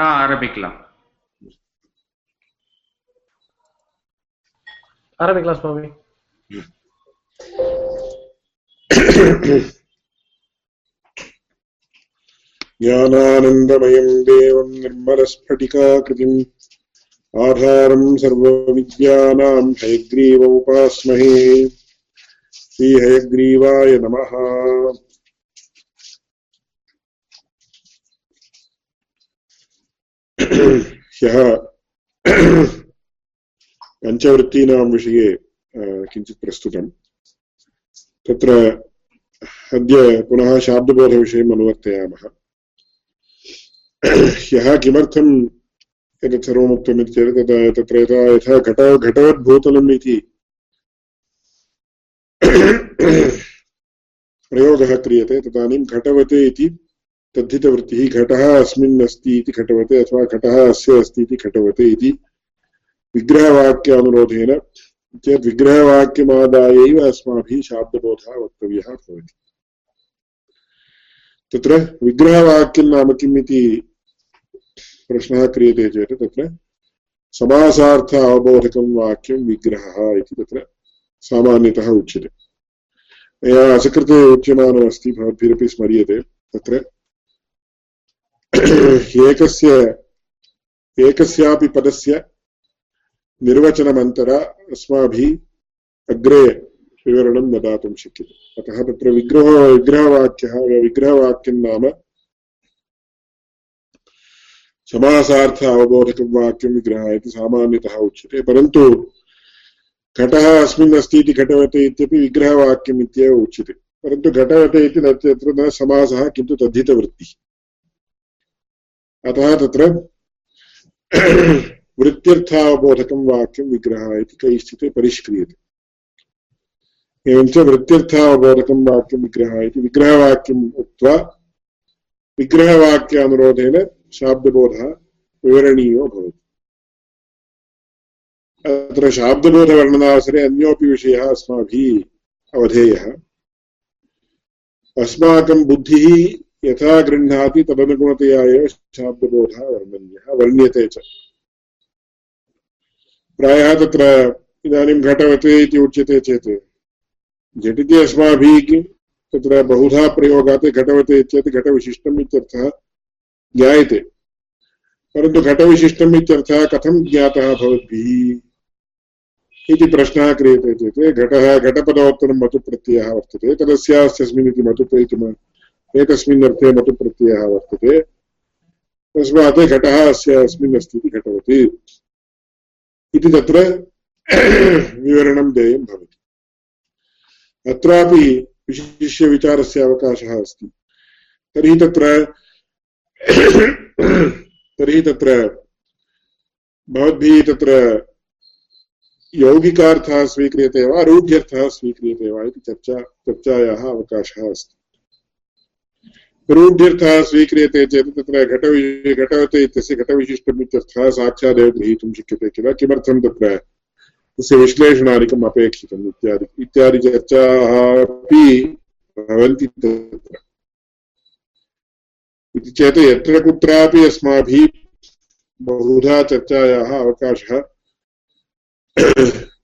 हाँ arabic la arabic la swami ज्ञानानन्दमयं देवं निर्मलस्फटिकाकृतिम् आधारं सर्वविद्यानां हयग्रीवमुपास्महे श्रीहयग्रीवाय नमः ह्यः पञ्चवृत्तीनां विषये किञ्चित् प्रस्तुतम्। तत्र अद्य पुनः शाब्दबोधविषयम् अनुवर्तयामः ह्यः किमर्थम् एतत् सर्वम् उक्तमिति चेत् तदा तत्र यथा यथा घट घटवद्भूतलम् इति प्रयोगः क्रियते, तदानीं घटवते इति तद्धितवृत्तिः घटः अस्मिन् अस्ति इति घटवते अथवा घटः अस्य अस्ति इति घटवते इति विग्रहवाक्यानुरोधेन चेत् विग्रहवाक्यमादायैव अस्माभिः शाब्दबोधः वक्तव्यः भवति। तत्र विग्रहवाक्यं नाम किम् इति प्रश्नः क्रियते चेत् तत्र समासार्थ अवबोधकं वाक्यं विग्रहः इति तत्र सामान्यतः उच्यते। मया असकृते उच्यमानमस्ति, भवद्भिरपि स्मर्यते। तत्र एकस्य, एकस्यापि पदस्य निर्वचनमन्तर अस्माभिः अग्रे विवरणं न दातुं शक्यते। अतः तत्र विग्रहो, विग्रहवाक्यः, विग्रहवाक्यं नाम समासार्थ अवबोधकं वाक्यं विग्रहः इति सामान्यतः उच्यते। परन्तु घटः अस्मिन् अस्ति इति घटवते इत्यपि विग्रहवाक्यम् इत्येव उच्यते। परन्तु घटवते इति तत्र न समासः, किन्तु तद्धितवृत्तिः। अतः तत्र वृत्त्यर्थावबोधकं वाक्यं विग्रहः इति कैश्चित् परिष्क्रियते। एवञ्च वृत्त्यर्थावबोधकं वाक्यं विग्रहः इति विग्रहवाक्यम् उक्त्वा विग्रहवाक्यानुरोधेन शाब्दबोधः विवरणीयो भवति। अत्र शाब्दबोधवर्णनावसरे अन्योपि विषयः अस्माभिः अवधेयः। अस्माकं बुद्धिः यथा गृह्णाति तदनुगुणतया एव शाब्दबोधः वर्णनीयः, वर्ण्यते च। प्रायः तत्र इदानीं घटवते इति उच्यते चेत् झटिति अस्माभिः तत्र बहुधा प्रयोगात् घटवते इत्येतत् घटविशिष्टम् इत्यर्थः ज्ञायते। परन्तु घटविशिष्टम् इत्यर्थः कथं ज्ञातः भवद्भिः? इति प्रश्नः क्रियते चेत् घटः, घटपदोत्तरं मतुप्रत्ययः वर्तते। तदस्यास्त्यस्मिन् इति मतु इति एकस्मिन् अर्थे मतुप्रत्ययः वर्तते। तस्मात् घटः अस्य अस्मिन् अस्ति इति घटवति। इति तत्र विवरणं देयं भवति। अत्रापि विशिष्य विचारस्य अवकाशः अस्ति। तर्हि तत्र तर्हि तत्र भवद्भिः तत्र यौगिकार्थः स्वीक्रियते वा रूढ्यर्थः स्वीक्रियते वा इति चर्चा चर्चायाः अवकाशः अस्ति। रूढ्यर्थः स्वीक्रियते चेत् तत्र घटवि घटवते इत्यस्य इत्यर्थः साक्षादेव गृहीतुं शक्यते किल किमर्थं तत्र तस्य विश्लेषणादिकम् अपेक्षितम् इत्यादि इत्यादि चर्चाः अपि भवन्ति तत्र। इति चेत् यत्र कुत्रापि अस्माभिः बहुधा चर्चायाः अवकाशः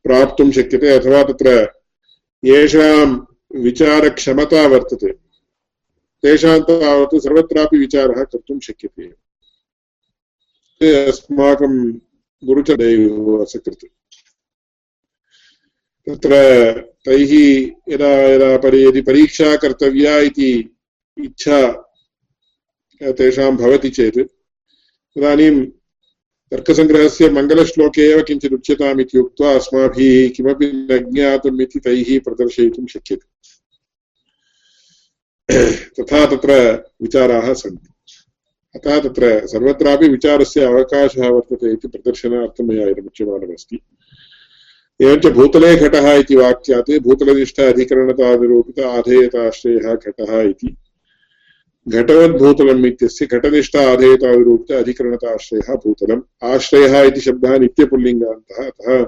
प्राप्तुं शक्यते अथवा तत्र येषां विचारक्षमता वर्तते। तेषां तावत् सर्वत्रापि विचारः कर्तुं शक्यते। अस्माकं असकृत् तत्र तैः यदा यदा परि, यदि परीक्षा कर्तव्या इति इच्छा तेषां भवति चेत् तदानीं तर्कसङ्ग्रहस्य मङ्गलश्लोके एव किञ्चित् उच्यताम् इति उक्त्वा अस्माभिः किमपि न इति तैः प्रदर्शयितुं शक्यते। तथा तत्र विचाराः सन्ति। अतः तत्र सर्वत्रापि विचारस्य अवकाशः वर्तते इति प्रदर्शनार्थं मया इदमुच्यमानमस्ति एवञ्च भूतले घटः इति वाक्यात् भूतलनिष्ठ अधिकरणतानिरूपित आधेयताश्रयः घटः इति। घटवद्भूतलम् इत्यस्य घटनिष्ठ आधेयताविरूपित अधिकरणताश्रयः भूतलम्। आश्रयः इति शब्दः नित्यपुल्लिङ्गान्तः, अतः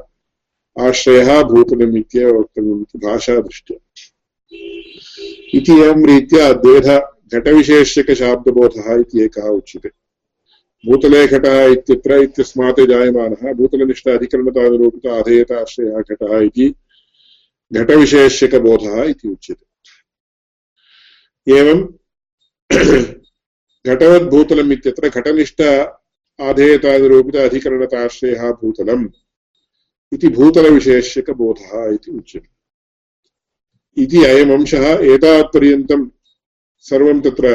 आश्रयः भूतलम् इत्येव वक्तव्यम् इति भाषादृष्ट्या। इति एवं रीत्या द्वेध घटविशेष्यकशाब्दबोधः इति एकः उच्यते। भूतले घटः इत्यत्र इत्यस्मात् जायमानः, भूतलनिष्ठ अधिकरणतानुरूपित अधेयताश्रयः घटः इति घटविशेष्यकबोधः इति उच्यते। एवं घटवद्भूतलम् इत्यत्र घटनिष्ठ आधेयतानुरूपित अधिकरणताश्रयः भूतलम् इति भूतलविशेष्यकबोधः इति उच्यते। इति अयम् अंशः एतावत्पर्यन्तं सर्वं तत्र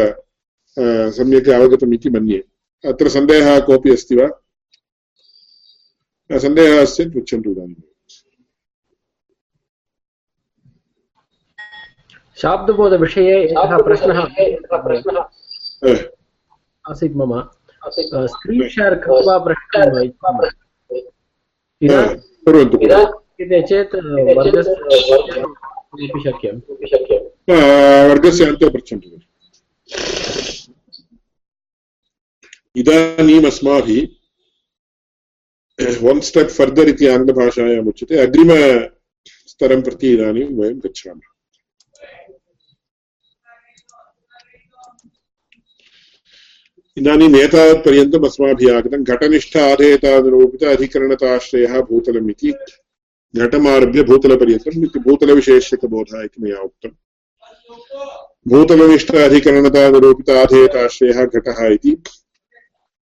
सम्यक् अवगतम् इति मन्ये। अत्र सन्देहः कोऽपि अस्ति वा? सन्देहः अस्ति चेत् पृच्छन्तु इदानीम् शाब्दबोधविषये एकः प्रश्नः आसीत् मम। स्क्रीन् शेर् कृत्वा प्रष्टुं चेत् वर्गस्य शक्यं वर्गस्य अन्ते पृच्छन्तु इदानीम् अस्माभिः वन् स्टेप् फर्दर् इति आङ्ग्लभाषायाम् उच्यते अग्रिमस्तरं प्रति इदानीं वयं गच्छामः इदानीम् एतावत्पर्यन्तम् अस्माभिः आगतं घटनिष्ठ आधेयतानुरूपित अधिकरणताश्रयः भूतलम् इति घटमारभ्य भूतलपर्यन्तम् इति भूतलविशेष्यकबोधः इति मया उक्तम् भूतलनिष्ठ अधिकरणतानुरूपित आधेयताश्रयः घटः इति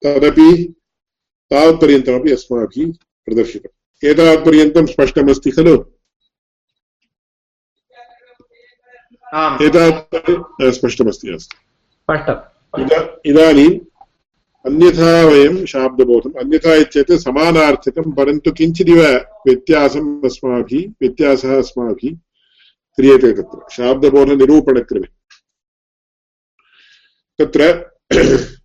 तदपि तावत्पर्यन्तमपि अस्माभिः प्रदर्शितम्। एतावत्पर्यन्तं स्पष्टमस्ति खलु? एतावत् स्पष्टमस्ति अस्तु। इदानीम् अन्यथा वयं शाब्दबोधम्, अन्यथा इत्येतत् समानार्थकं, परन्तु किञ्चिदिव व्यत्यासम् अस्माभिः, व्यत्यासः अस्माभिः क्रियते तत्र, शाब्दबोधनिरूपणक्रमे। तत्र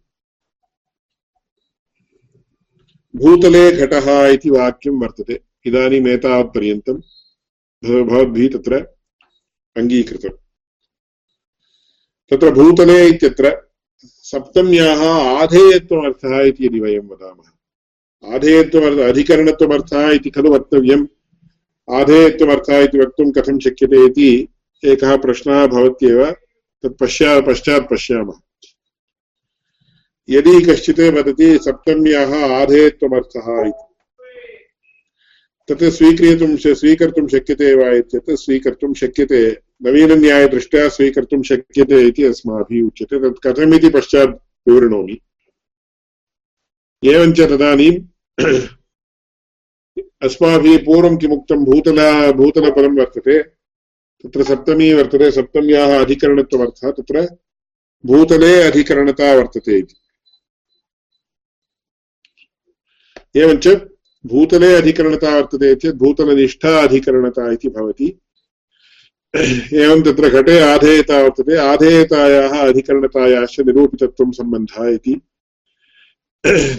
भूतले घटः इति वाक्यं वर्तते इदानीम् एतावत्पर्यन्तं भवद्भिः तत्र अङ्गीकृतम् तत्र भूतले इत्यत्र सप्तम्याः आधेयत्वमर्थः इति यदि वयं वदामः। आधेयत्वमर्थ, अधिकरणत्वमर्थः इति खलु वक्तव्यम्। आधेयत्वमर्थः इति वक्तुं कथं शक्यते इति एकः प्रश्नः भवत्येव। तत् पश्चात् पश्यामः। यदि कश्चित् वदति सप्तम्याः आधेयत्वमर्थः इति। तत् स्वीक्रियतुं स्वीकर्तुं शक्यते वा इत्येतत् स्वीकर्तुं शक्यते नवीनन्यायदृष्ट्या स्वीकर्तुं शक्यते इति अस्माभिः उच्यते। तत् कथमिति पश्चात् विवृणोमि। एवञ्च तदानीम् अस्माभिः पूर्वं किमुक्तं भूतला भूतलपदं वर्तते। तत्र सप्तमी वर्तते, सप्तम्याः अधिकरणत्वमर्थः, तत्र भूतले अधिकरणता वर्तते इति। एवञ्च भूतले अधिकरणता वर्तते चेत् भूतलनिष्ठा अधिकरणता इति भवति। एवं तत्र घटे आधेयता वर्तते। आधेयतायाः अधिकरणतायाश्च निरूपितत्वं सम्बन्धः इति।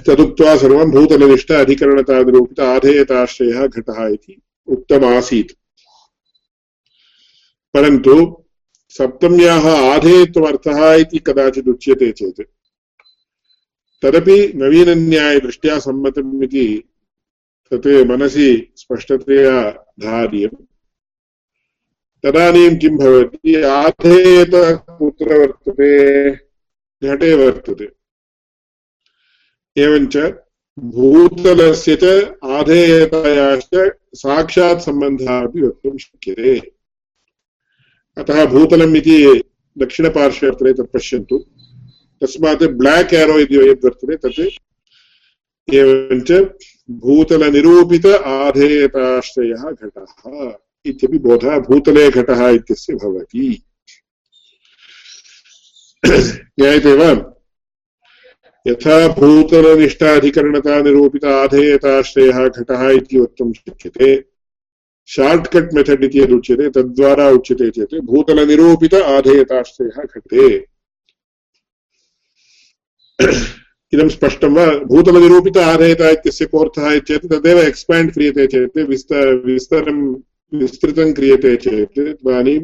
तदुक्त्वा सर्वं भूतलनिष्ठ अधिकरणतानिरूपित आधेयताश्रयः घटः इति उक्तमासीत्। परन्तु सप्तम्याः आधेयत्वमर्थः इति कदाचित् उच्यते चेत्। तदपि नवीनन्यायदृष्ट्या सम्मतम् इति तत् मनसि स्पष्टतया धार्यम्। तदानीं किं भवति? आधेयत कुत्र वर्तते घटे वर्तते। एवञ्च भूतलस्य च आधेयतायाश्च साक्षात् सम्बन्धः अपि वक्तुं शक्यते। अतः भूतलम् इति दक्षिणपार्श्वे वर्तते तत् पश्यन्तु। तस्मात् ब्लाक् एरो इति यद्वर्तते तत् एवञ्च भूतलनिरूपित आधेयताश्रयः घटः। इत्यपि बोधः भूतले घटः इत्यस्य भवति। ज्ञायते वा यथा भूतलनिष्ठाधिकरणता निरूपित आधेयताश्रयः घटः इति वक्तुं शक्यते। शार्ट्कट् मेथड् इति यदुच्यते तद्वारा उच्यते चेत् भूतलनिरूपित आधेयताश्रयः घटे। इदं स्पष्टं वा? भूतलनिरूपित आधेयता इत्यस्य कोऽर्थः चेत् तदेव एक्स्पाण्ड् क्रियते चेत् विस्त विस्तरं विस्तृतं क्रियते चेत् इदानीं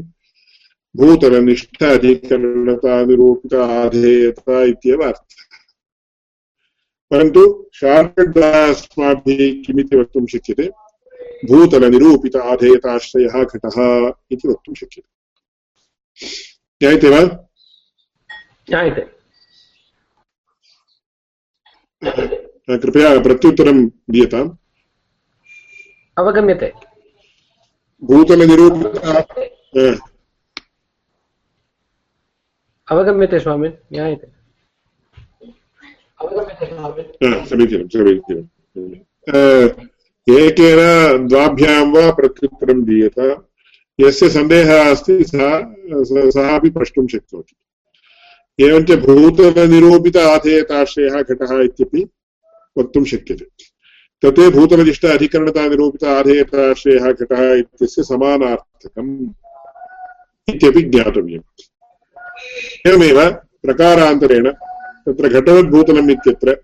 भूतलनिष्ठ अधिकरणतानिरूपित आधेयता इत्येव अर्थः परन्तु शार्कद्वारा अस्माभिः किमिति वक्तुं शक्यते भूतलनिरूपित आधेयताश्रयः घटः इति वक्तुं शक्यते ज्ञायते वा ज्ञायते कृपया प्रत्युत्तरं दीयताम् अवगम्यते भूतलनिरूपित अवगम्यते स्वामिन् ज्ञायते समीचीनं समीचीनम् एकेन द्वाभ्यां वा प्रत्युत्तरं दीयत। यस्य सन्देहः अस्ति सः सः अपि प्रष्टुं शक्नोति। एवञ्च भूतलनिरूपित आधेयताश्रयः घटः इत्यपि वक्तुं शक्यते। तत् भूतलनिष्ठ अधिकरणतानिरूपित आधेयताश्रयः घटः इत्यस्य समानार्थकम् इत्यपि ज्ञातव्यम्। एवमेव प्रकारान्तरेण तत्र घटवद्भूतलम् इत्यत्र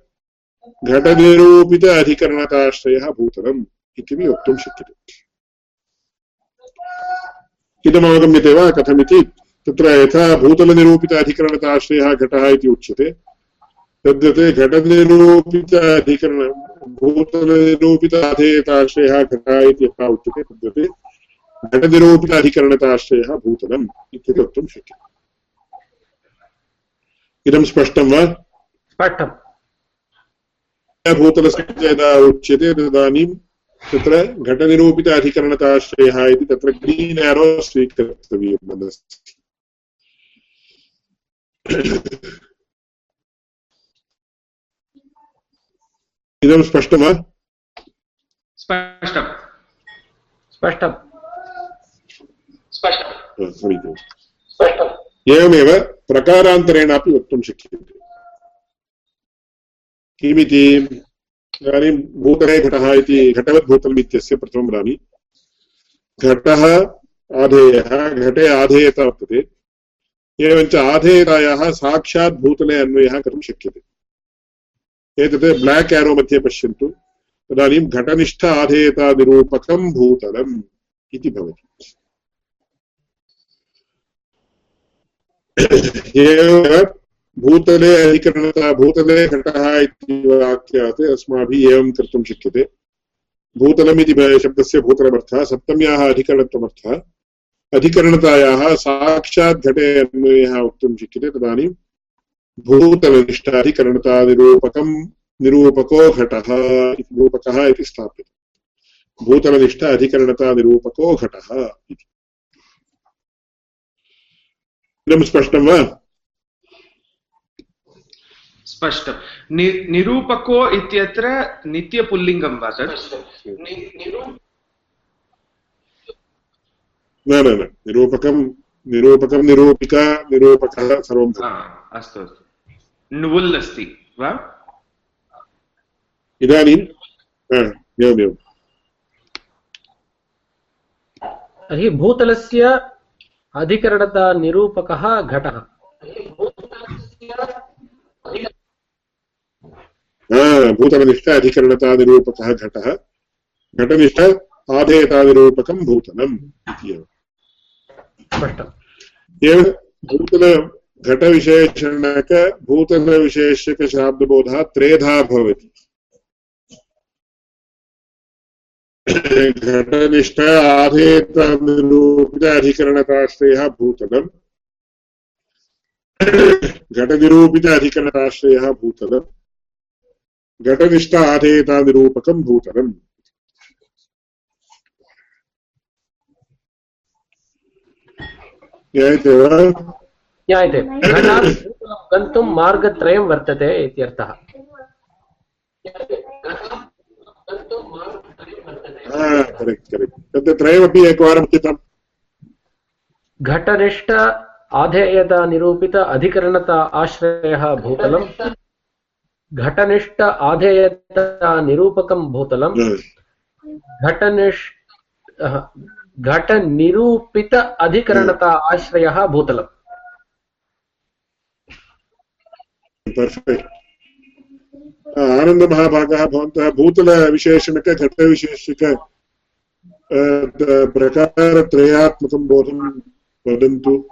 घटनिरूपित अधिकरणताश्रयः भूतलम् इत्यपि वक्तुं शक्यते। इदमवगम्यते वा कथमिति? तत्र यथा भूतलनिरूपित अधिकरणताश्रयः घटः इति उच्यते तद्वत् घटनिरूपित अधिकरण भूतलनिरूपित अधेयताश्रयः घटः इति यथा उच्यते तद्वत् घटनिरूपित अधिकरणताश्रयः भूतलम् इत्यपि वक्तुं शक्यते इदं स्पष्टं वा? स्पष्टम्। भूतलस्य यदा उच्यते तदानीं तत्र घटनिरूपित अधिकरणताश्रयः इति तत्र ग्रीन् एरो स्वीकर्तव्यं मनसि। इदं स्पष्टं वा? स्पष्टं स्पष्टं समीचीनम् एवमेव प्रकारान्तरेणापि वक्तुं शक्यते। किमिति? इदानीं भूतले घटः इति घटवद्भूतलम् इत्यस्य प्रथमं वदामि घटः आधेयः घटे आधेयता वर्तते। एवञ्च आधेयतायाः साक्षात् भूतले अन्वयः कर्तुं शक्यते। एतत् ब्लाक् एरो मध्ये पश्यन्तु। तदानीं घटनिष्ठ आधेयतानिरूपकं भूतलम् इति भवति। भूतले अधिकरणता, भूतले घटः इति वाक्यात् अस्माभिः एवं कर्तुं शक्यते। भूतलम् इति शब्दस्य भूतलमर्थः, सप्तम्याः अधिकरणत्वमर्थः। अधिकरणतायाः साक्षात् घटे अन्वयः वक्तुं शक्यते। तदानीं भूतलनिष्ठाधिकरणतानिरूपकं निरूपको घटः निरूपकः इति स्थाप्यते। भूतलनिष्ठ अधिकरणतानिरूपको घटः इति। इदं स्पष्टं वा? स्पष्टं। नि निरूपको इत्यत्र नित्यपुल्लिङ्गं वा तत् न न न निरूपकं निरूपकं निरूपिका निरूपकः सर्वं अस्तु अस्तु। नुवुल् अस्ति वा इदानीं एवमेवं तर्हि भूतलस्य अधिकरणता निरूपकः घटः। भूतलनिष्ठ अधिकरणतानिरूपकः घटः। घटनिष्ठ आधेयतानिरूपकं भूतलम् इति एव भूतल घटविशेषणक भूतलविशेषकशाब्दबोधः त्रेधा भवति। घटनिष्ठ आधेयतानिरूपित अधिकरणताश्रयः भूतलम् घटनिरूपित अधिकरणताश्रयः भूतलम् घटनिष्ठ आधेयतानिरूपकं भूतलम्। ज्ञायते वा ज्ञायते घटात् गन्तुं मार्गत्रयं वर्तते इत्यर्थः करेक्ट् करेक्ट् त्रयमपि एकवारं चितम् घटनिष्ठ आधेयता निरूपित अधिकरणता आश्रयः भूतलम्। घटनिष्ठ आधेयता निरूपकं भूतलं घटनिष्ठ घटनिरूपित अधिकरणता आश्रयः भूतलम्। आनन्दमहाभागः भवन्तः भूतलविशेषणक घटविशेषक प्रकारत्रयात्मकं बोधं वदन्तु।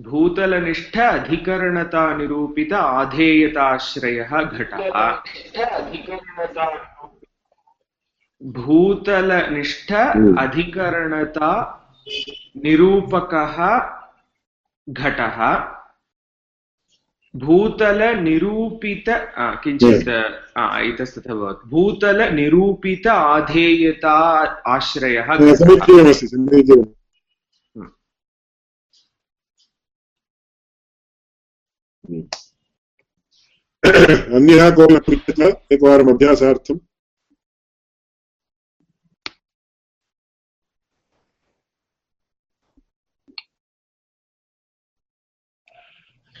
भूतलनिष्ठ अधिकरणतानिरूपित आधेयताश्रयः घटः। भूतलनिष्ठ अधिकरणता निरूपकः घटः। भूतलनिरूपित किञ्चित् इतस्ततः भवति. भूतलनिरूपित आधेयता आश्रयः अन्यः कोऽपि एकवारम् अभ्यासार्थम्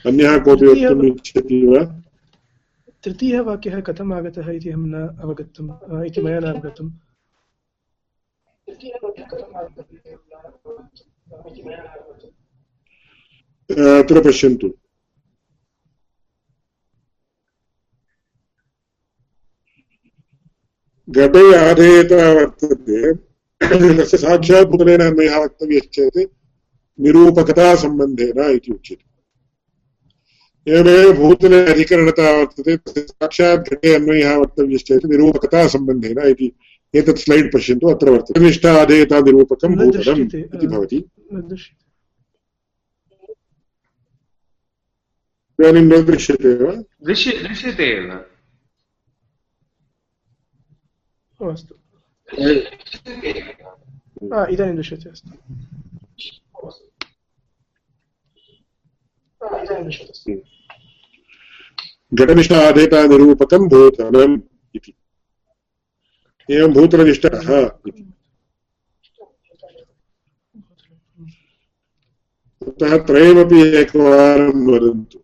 अन्यः कोऽपि वक्तुम् इच्छति वा? तृतीयः वाक्यः कथम् आगतः इति अहं न अवगतम्। इति मया न अवगतम् अत्र पश्यन्तु। घटे आधेयता वर्तते। तस्य साक्षात् भूतलेन अन्वयः वक्तव्यश्चेत् निरूपकतासम्बन्धेन इति उच्यते। एवमेव भूतले अधिकरणता वर्तते साक्षात् घटे अन्वयः वक्तव्यश्चेत् निरूपकतासम्बन्धेन इति एतत् स्लैड् पश्यन्तु अत्र वर्तते। निष्ठा आधेयता निरूपकं भूतलम् इति भवति। इदानीं न दृश्यते वा दृश्यते एव। अस्तु। इदानीं दृश्यते अस्तु। घटनिष्ठादेतानिरूपकं भूतलम् इति। एवं भूतलनिष्ठः इति। अतः त्रयमपि एकवारं वदन्तु।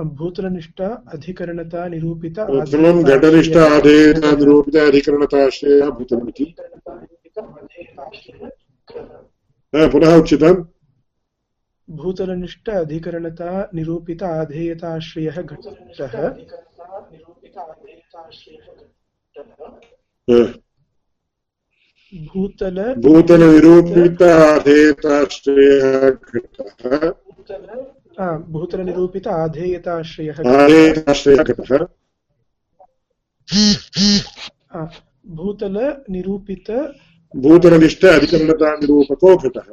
भूतलनिष्ठा अधिकरणता निरूपित प्रथमं घटनिष्ठ आधेयता निरूपित अधिकरणताश्रयः भूतलमिति पुनः उच्यताम्। भूतलनिष्ठ अधिकरणता निरूपित आधेयताश्रयः घटः भूतल भूतलनिरूपित आधेयताश्रयः घटः भूतलनिरूपित आधेयताश्रयः आधेयताश्रयः घटः भूतलनिरूपित भूतलनिष्ठ अधिकरणतानिरूपको घटः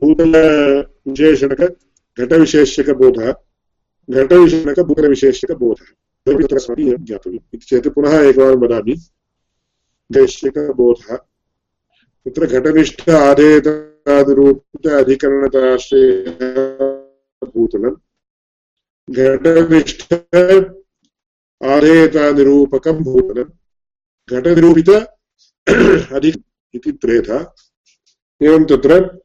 भूतलविशेषणक घटविशेष्यकबोधः घटविशेषणकभूतलविशेष्यकबोधः तत्र अस्माभिः ज्ञातव्यम्। पुनः एकवारं वदामि। वैश्यकबोधः तत्र घटनिष्ठ अधिकरणताश्रयभूतलम् घटनिष्ठ आधेयतानिरूपकं भूतलम् घटनिरूपित अधिक इति त्रेधा। एवं तत्र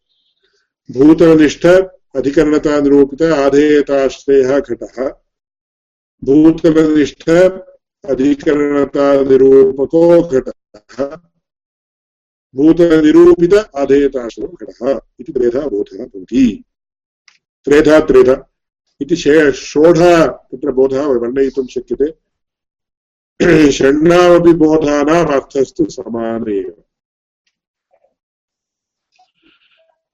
भूतलनिष्ठ अधिकरणतानिरूपित आधेयताश्रयः घटः भूतलनिष्ठ अधिकरणतानिरूपको घटः भूतलनिरूपित आधेयताश्रयो घटः इति त्रेधा बोधः भवति। त्रेधा त्रेधा इति षोडा तत्र बोधः वर्णयितुं शक्यते। षण्णामपि बोधानाम् अर्थस्तु समान एव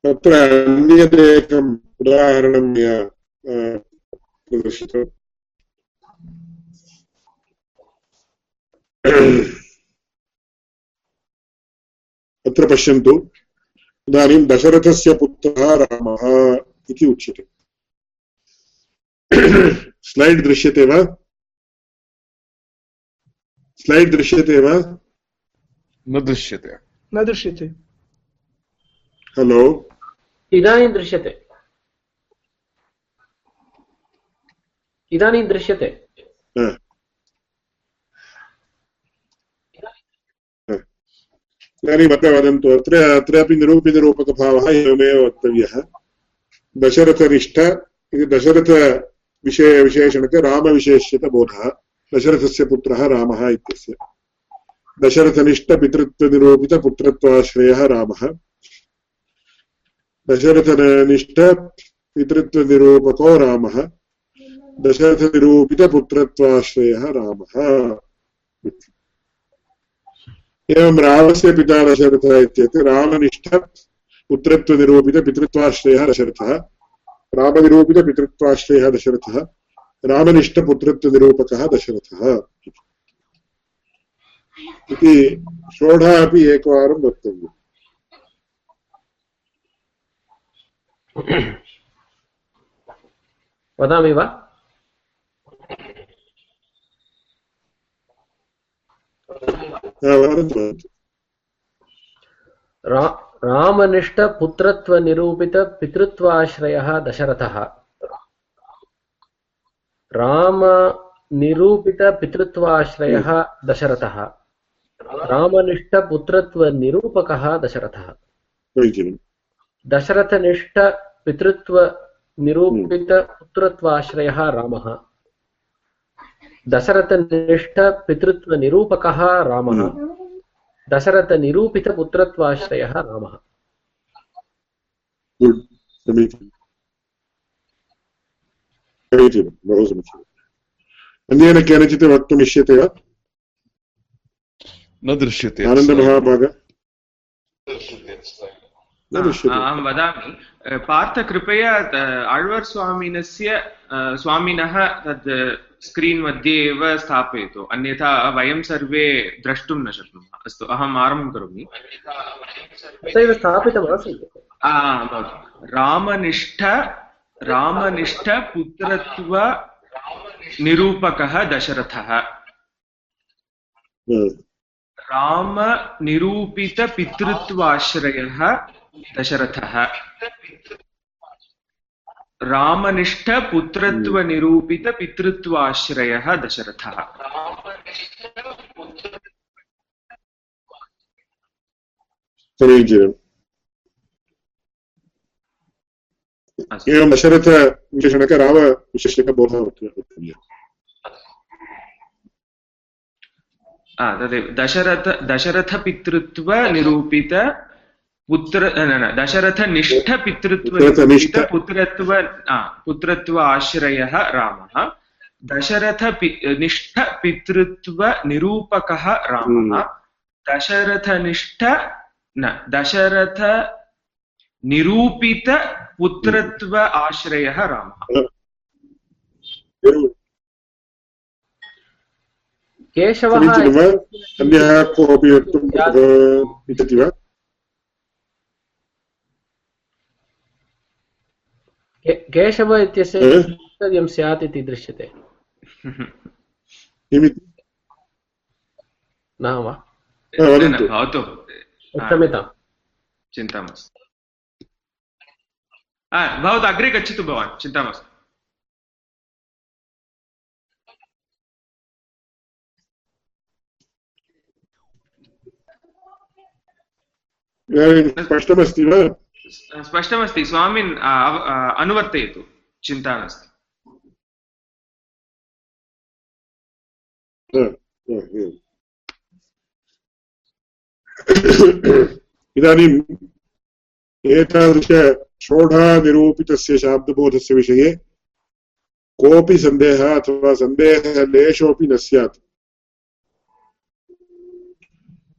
तत्र अन्यदेकम् उदाहरणं मया प्रदर्शितम् अत्र पश्यन्तु इदानीं दशरथस्य पुत्रः रामः इति उच्यते स्लैड् दृश्यते वा स्लैड् दृश्यते वा न दृश्यते न दृश्यते हलो इदानीं दृश्यते। इदानीं दृश्यते। इदानीम् अत्र वदन्तु अत्र अत्रापि निरूपितरूपकभावः एवमेव वक्तव्यः। दशरथनिष्ठ इति दशरथविषय विशेषणक रामविशेष्यतबोधः। दशरथस्य पुत्रः रामः इत्यस्य। दशरथनिष्ठपितृत्वनिरूपितपुत्रत्वाश्रयः रामः। दशरथनिष्ठ पितृत्वनिरूपको रामः दशरथनिरूपितपुत्रत्वाश्रयः रामः। एवं रामस्य पिता दशरथः इत्येतत् रामनिष्ठ पुत्रत्वनिरूपितपितृत्वाश्रयः दशरथः। रामनिरूपितपितृत्वाश्रयः दशरथः। रामनिष्ठपुत्रत्वनिरूपकः दशरथः। इति षोडा अपि एकवारं वक्तव्यम्। वदामि वा? रा रामनिष्ठपुत्रत्वनिरूपितपितृत्वाश्रयः दशरथः। रामनिरूपितपितृत्वाश्रयः दशरथः। रामनिष्ठपुत्रत्वनिरूपकः दशरथः। समीचीनम् दशरथनिष्ठपितृत्वनिरूपितपुत्रत्वाश्रयः रामः दशरथनिष्ठपितृत्वनिरूपकः रामः। दशरथनिरूपितपुत्रत्वाश्रयः रामः। समीचीनं बहु समीचीनम् अन्येन केनचित् वक्तुम् इष्यते वा? न दृश्यते। आनन्दमहाभाग। दृश्यते अहं वदामि पार्थ कृपया आಳ್वार् स्वामिनस्य स्वामिनः तद् स्क्रीन् मध्ये एव स्थापयतु। अन्यथा वयं सर्वे द्रष्टुं न शक्नुमः। अस्तु अहम् आरम्भं करोमि। तथैव स्थापितमासीत्। रामनिष्ठ रामनिष्ठपुत्रत्व निरूपकः दशरथः। हा, रामनिरूपितपितृत्वाश्रयः दशरथः। रामनिष्ठपुत्रत्वनिरूपितपितृत्वाश्रयः दशरथः। समीचीनम् अस्तु। एवं दशरथविशेषणक रामविशेषणकबोधः वक्तव्यः आ, तदेव। दशरथ दशरथपितृत्वनिरूपित पुत्र न न दशरथनिष्ठपितृत्वनिरूपित दशरथनिष्ठ- पुत्रत्व आ, पुत्रत्व आश्रयः रामः। दशरथ निष्ठपितृत्वनिरूपकः रामः। दशरथनिष्ठ न दशरथ निरूपित पुत्रत्व आश्रयः रामः। केशवः अन्यः कोऽपि वक्तुम् इच्छति वा? केशव इत्यस्य ह? स्यात् इति दृश्यते। किमिति? न वा भवतु। क्षम्यताम्। चिन्ता मास्तु भवतु अग्रे गच्छतु भवान् चिन्ता मास्तु स्पष्टमस्ति वा? स्पष्टमस्ति स्वामिन् अनुवर्तयतु चिन्ता नास्ति हा, हा, एवम्। इदानीम् एतादृशषोढानिरूपितस्य शाब्दबोधस्य विषये कोऽपि सन्देहः अथवा सन्देहलेशोऽपि न स्यात्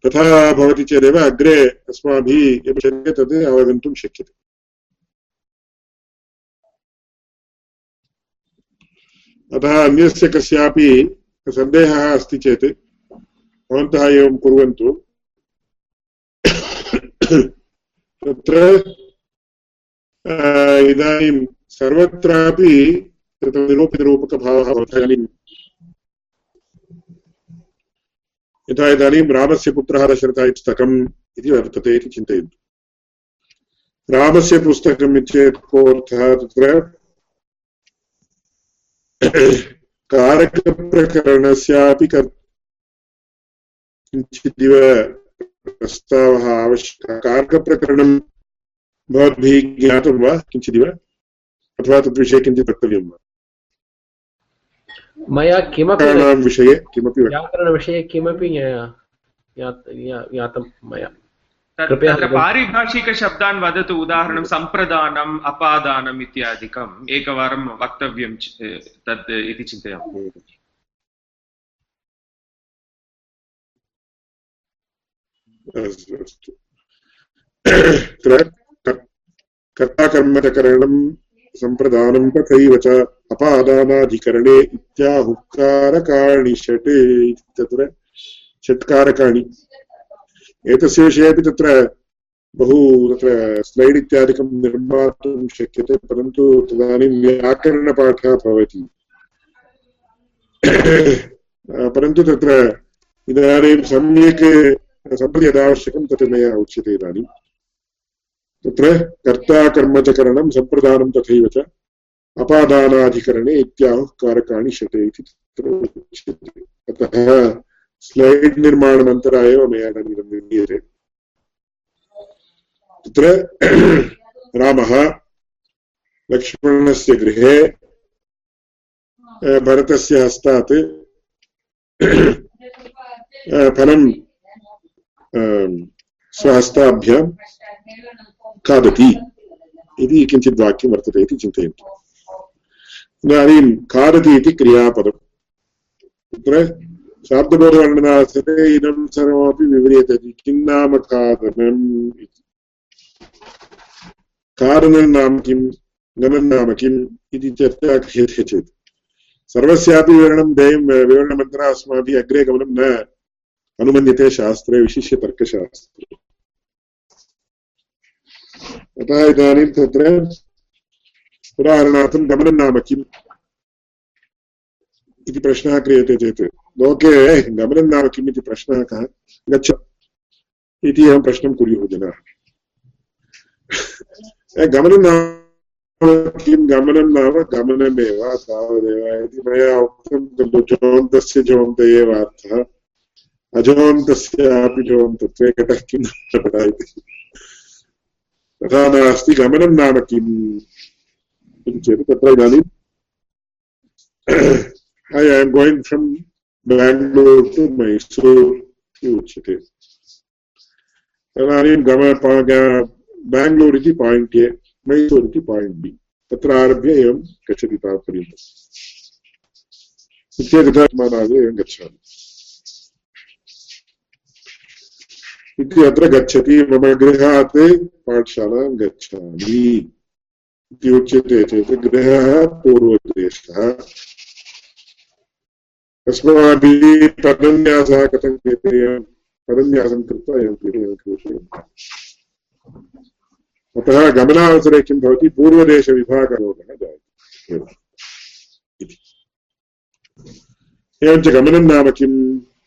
तथा भवति चेदेव अग्रे अस्माभिः यत् शक्यते तद् अवगन्तुं शक्यते। अतः अन्यस्य कस्यापि सन्देहः अस्ति चेत् भवन्तः एवं कुर्वन्तु। तत्र इदानीं सर्वत्रापि तत्र निरूपितरूपकभावः भवति। इदानीं यथा इदानीं रामस्य पुत्रः दशरथः पुस्तकम् इति वर्तते इति चिन्तयन्तु। रामस्य पुस्तकम् इत्येतत् को अर्थः तत्र? कारकप्रकरणस्यापि कर् किञ्चिदिव प्रस्तावः आवश्यकः। कारकप्रकरणं भवद्भिः ज्ञातं वा किञ्चिदिव? अथवा तद्विषये किञ्चित् वक्तव्यं वा? मया किमपि विषये किमपि व्याकरणविषये किमपि ज्ञा- ज्ञात- ज्ञा- ज्ञातं मया। तत्र पारिभाषिकशब्दान् वदतु उदाहरणं सम्प्रदानम् अपादानम् इत्यादिकम्। एकवारं वक्तव्यं तत् इति चिन्तयामि। अस्तु। कर्ताकर्मचकरणं सम्प्रदानं तथैव च अपादानाधिकरणे इत्याहुकारकाणि षट् तत्र षट्कारकाणि। एतस्य विषये तत्र बहु तत्र स्लैड् इत्यादिकं निर्मातुं शक्यते, परन्तु तदानीं व्याकरणपाठः भवति। परन्तु तत्र इदानीं सम्यक् सम्प्रति यदावश्यकं तत् मया उच्यते इदानीं। तत्र कर्ता कर्मचकरणं सम्प्रदानं तथैव च अपादानाधिकरणे इत्याहुः कारकाणि षटे इति तत्र उच्यते। अतः स्लैड् निर्माणमन्तरा एव मया इदानीं निर्मीयते। तत्र रामः लक्ष्मणस्य गृहे भरतस्य हस्तात् फलं स्वहस्ताभ्यां खादति। इति किञ्चित् वाक्यं वर्तते इति चिन्तयन्तु। इदानीं खादति इति क्रियापदं तत्र शाब्दबोधवर्णनासने इदं सर्वमपि विव्रियते। किं नाम खादनम् इति। खादनं नाम किं? गमनं नाम किम्? इति चर्चा क्रियते चेत्। सर्वस्यापि विवरणं देयं विवरणमन्त्रा अस्माभिः अग्रे गमनं न अनुमन्यते शास्त्रे विशिष्य तर्कशास्त्रे अतः इदानीं तत्र उदाहरणार्थं गमनं नाम किम् इति प्रश्नः क्रियते चेत्। लोके गमनं नाम किम् इति प्रश्नः कः? गच्छ। इति अहं प्रश्नं कुर्युः जनाः। गमनं नाम किं गमनं नाम गमनमेव तावदेव इति मया उक्तं खलु जोन्तस्य जोन्त एव अर्थः अजोन्तस्यापि जोन्तत्वे घटः किं इति तथा नास्ति गमनं नाम किम् इति चेत् तत्र इदानीं I am going from Bangalore to Mysore. इति उच्यते तदानीं गम बेङ्ग्लूर् इति पायिण्ट् ए मैसूर् इति पायिण्ट् बि तत्र आरभ्य एवं गच्छति तावत्पर्यन्तम् इत्येतमानादि एवं गच्छामि इति अत्र गच्छति, मम गृहात् पाठशालां गच्छामि। इति उच्यते चेत् गृहः पूर्वदेशः अस्माभिः पदन्यासः कथं क्रियते पदन्यासं कृत्वा एवं क्रियते अतः गमनावसरे किं भवति? पूर्वदेशविभागरोगः जायते। एवञ्च गमनं नाम किं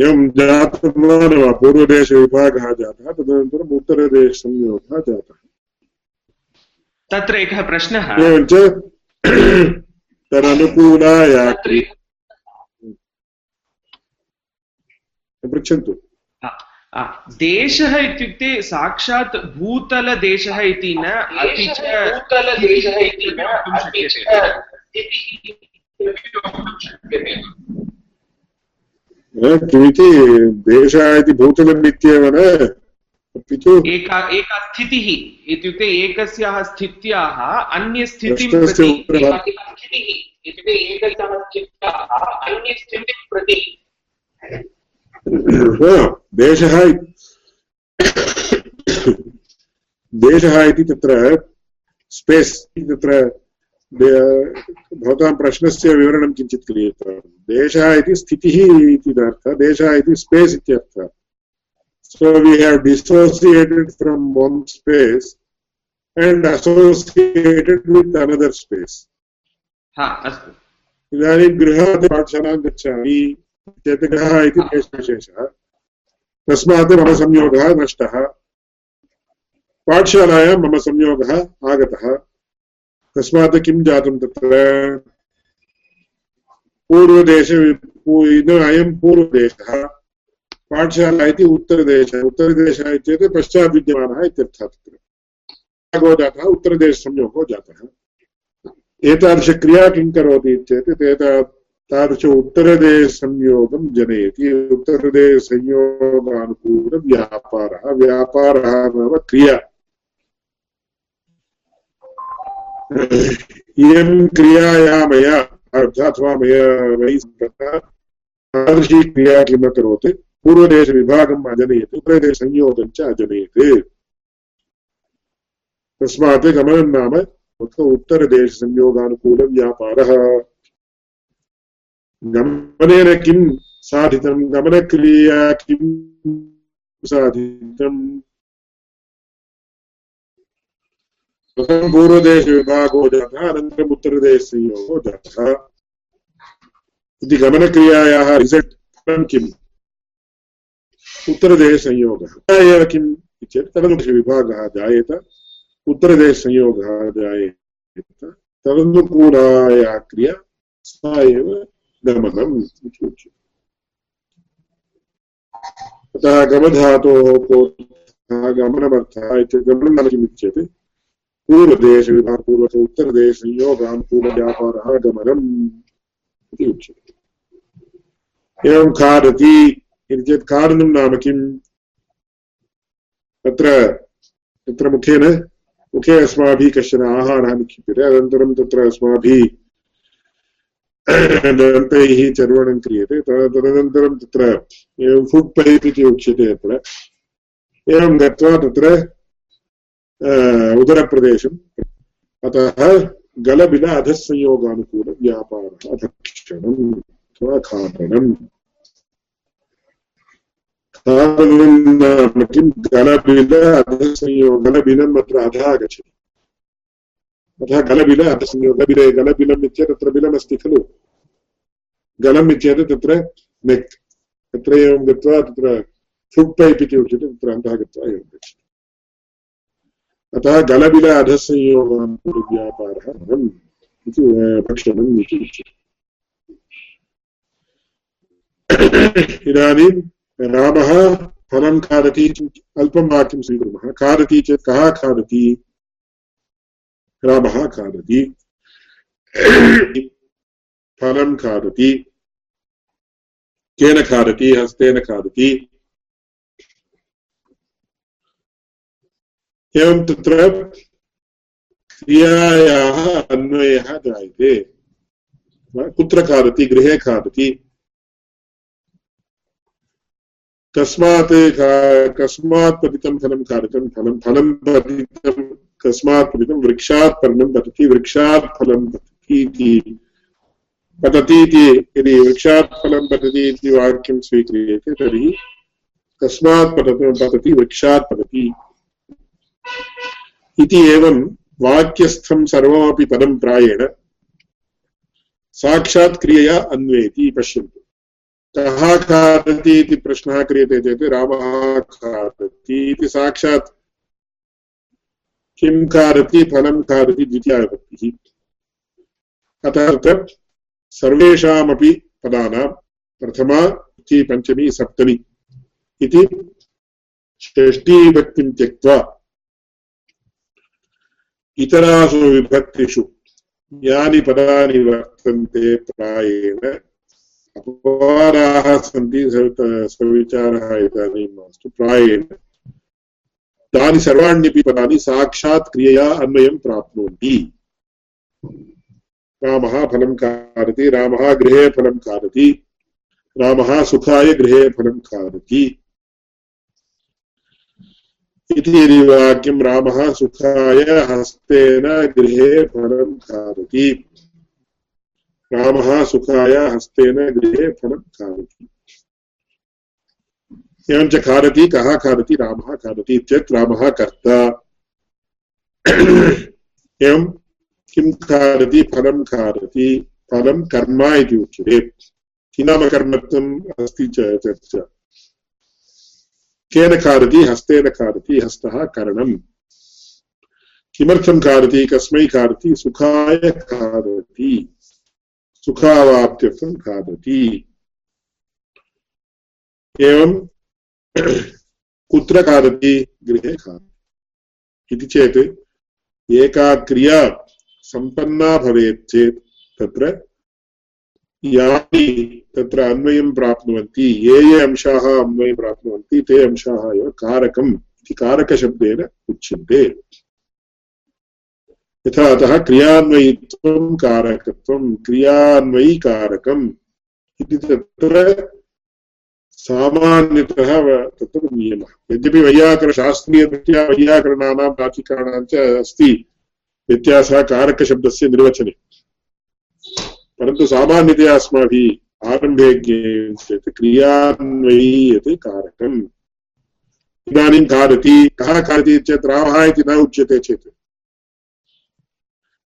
एवं जातं वा पूर्वदेशविभागः जातः तदनन्तरम् उत्तरदेशसंयोगः जातः तत्र एकः प्रश्नः। एवञ्च तदनुकूलाया। पृच्छन्तु। देशः इत्युक्ते साक्षात् भूतलदेशः इति न अपि च भूतलदेशः इति न किमिति देशः इति भूतलम् इत्येव न? अपि तु एका एका स्थितिः इत्युक्ते एकस्याः स्थित्याः अन्यस्थितिं इत्युक्ते एकस्याः स्थित्याः अन्यस्थितिं प्रति। देशः देशः इति तत्र स्पेस् इति तत्र भवतां प्रश्नस्य विवरणं किञ्चित् क्रियते देशः इति स्थितिः इति अर्थः देशः इति स्पेस् इत्यर्थः. So we have dissociated from one space and associated with another space. इदानीं गृहात् पाठशालां गच्छामि चेत् गृहः इति देशविशेषः तस्मात् मम संयोगः नष्टः। पाठशालायां मम संयोगः आगतः। तस्मात् किं जातं तत्र? पूर्वदेशे अयं पूर्वदेशः, पाठशाला इति उत्तरदेशः उत्तरदेशः चेत् पश्चात् विद्यमानः इत्यर्थः तत्र। जातः उत्तरदेशसंयोगो जातः। एतादृशक्रिया किं करोति चेत् एता तादृश उत्तरदेशसंयोगं जनयति। उत्तरदेशसंयोगानुकूलव्यापारः व्यापारः नाम क्रिया। इयं क्रियाया मया अथवा मया मयि सम्पन्ना तादृशी क्रिया किम् अकरोत् पूर्वदेशविभागम् अजनयत् उत्तरदेशसंयोगं अजनयत्। तस्मात् गमनं नाम उत्तरदेशसंयोगानुकूलव्यापारः गमनेन किं साधितं? गमनक्रिया किं साधितम्? प्रथमं पूर्वदेशविभागो जातः अनन्तरम् उत्तरदेशसंयोगो जातः। इति गमनक्रियायाः रिसल्ट् फलं किम्? उत्तरदेशसंयोगः एव किम् चेत् तदनुविभागः जायेत उत्तरदेशसंयोगः जायेत, तदनुकूलाया क्रिया सा एव गमनम् अतः गमधातोः गमनमर्थः इत्युक्ते गमनं नाम इत्युच्यते पूर्वदेशविभाग पूर्वत उत्तरदेशयोगानुकूलव्यापारः गमनम् इति उच्यते। एवं खादति इति चेत् खादनं नाम किम् तत्र तत्र मुखेन मुखे अस्माभिः कश्चन आहारः निक्षिप्यते, अनन्तरं तत्र अस्माभिः दन्तैः चर्वणं क्रियते तदनन्तरं तत्र एवं फुड् पैप् इति उच्यते अत्र। एवं गत्वा तत्र उदरप्रदेशम् अतः गलबिल अधःसंयोगानुकूलव्यापारः भक्षणम् अथवा खादनम् खादनं नाम किं गलबिल अधःसंयोग गलबिलम् अत्र अधः गच्छति अतः गलबिल अधसंयोगबिले गलबिलम् इत्येतत् तत्र बिलमस्ति खलु गलम् इत्येतत् तत्र नेक् तत्र एवं गत्वा तत्र फुट् पैप् इति उच्यते तत्र अन्तः गत्वा एवं गच्छति अतः गलबिल अधसंयोगव्यापारः इति भक्षणम् इति इदानीं रामः फलं खादति अल्पं वाक्यं स्वीकुर्मः। खादति चेत् कः खादति? रामः खादति। फलं खादति। केन खादति? हस्तेन खादति। एवं तत्र क्रियायाः अन्वयः जायते। कुत्र खादति? गृहे खादति। कस्मात् कस्मात् पतितं फलं खादितं, फलं फलं पतितं, कस्मात् पतितं वृक्षात् पर्णं पतति, वृक्षात् फलं पतति इति। पतति इति यदि वृक्षात् फलं पतति इति वाक्यं स्वीक्रियते तर्हि कस्मात् पतति, वृक्षात् पतति। इति एवं वाक्यस्थं सर्वमपि पदं प्रायेण साक्षात् क्रियया अन्वेति पश्यन्तु। कः खादति इति प्रश्नः क्रियते चेत् रामः खादति इति साक्षात् किं खादति फलं खादति द्वितीयाविभक्तिः अतः तत्र सर्वेषामपि पदानां प्रथमा पञ्चमी, सप्तमी इति षष्ठीविभक्तिं त्यक्त्वा इतरासु विभक्तिषु। यानि पदानि वर्तन्ते प्रायेण। अपवादाः सन्ति सविचारः इदानीं मास्तु, प्रायेण। तानि सर्वाण्यपि पदानि साक्षात् क्रियया अन्वयं प्राप्नुवन्ति रामः फलं खादति, रामः गृहे फलं खादति, रामः सुखाय गृहे फलं खादति। इति वाक्यं रामः सुखाय हस्तेन गृहे फलं खादति रामः सुखाय हस्तेन गृहे फलं खादति एवञ्च खादति, कः खादति? रामः खादति चेत् रामः कर्ता। एवं किं खादति? फलं खादति। फलं कर्म इति उच्यते। किं नाम कर्मत्वम्? अस्ति च चर्चा। केन खादति हस्तेन खादति हस्तः करणम्। किमर्थं खादति, कस्मै खादति? सुखाय खादति। सुखावाप्त्यर्थं खादति। एवं कुत्र खादति? गृहे खादति। इति चेत् एका क्रिया सम्पन्ना भवेत् चेत् तत्र यानि तत्र अन्वयं प्राप्नुवन्ति, ये ये अंशाः अन्वयं प्राप्नुवन्ति, ते अंशाः एव कारकम् इति कारकशब्देन उच्यन्ते। यथा अतः क्रियान्वयित्वं कारकत्वं, क्रियान्वयिकारकम् इति तत्र सामान्यतः तत्र नियमः। यद्यपि वैयाकरणशास्त्रीयदृष्ट्या वैयाकरणानां तार्किकाणां च अस्ति, व्यत्यासः कारकशब्दस्य निर्वचने। परन्तु सामान्यतया अस्माभिः आरम्भे चेत् क्रियान्वयीयते कारकम्। इदानीं खादति, कः खादति चेत् रामः इति न उच्यते चेत्।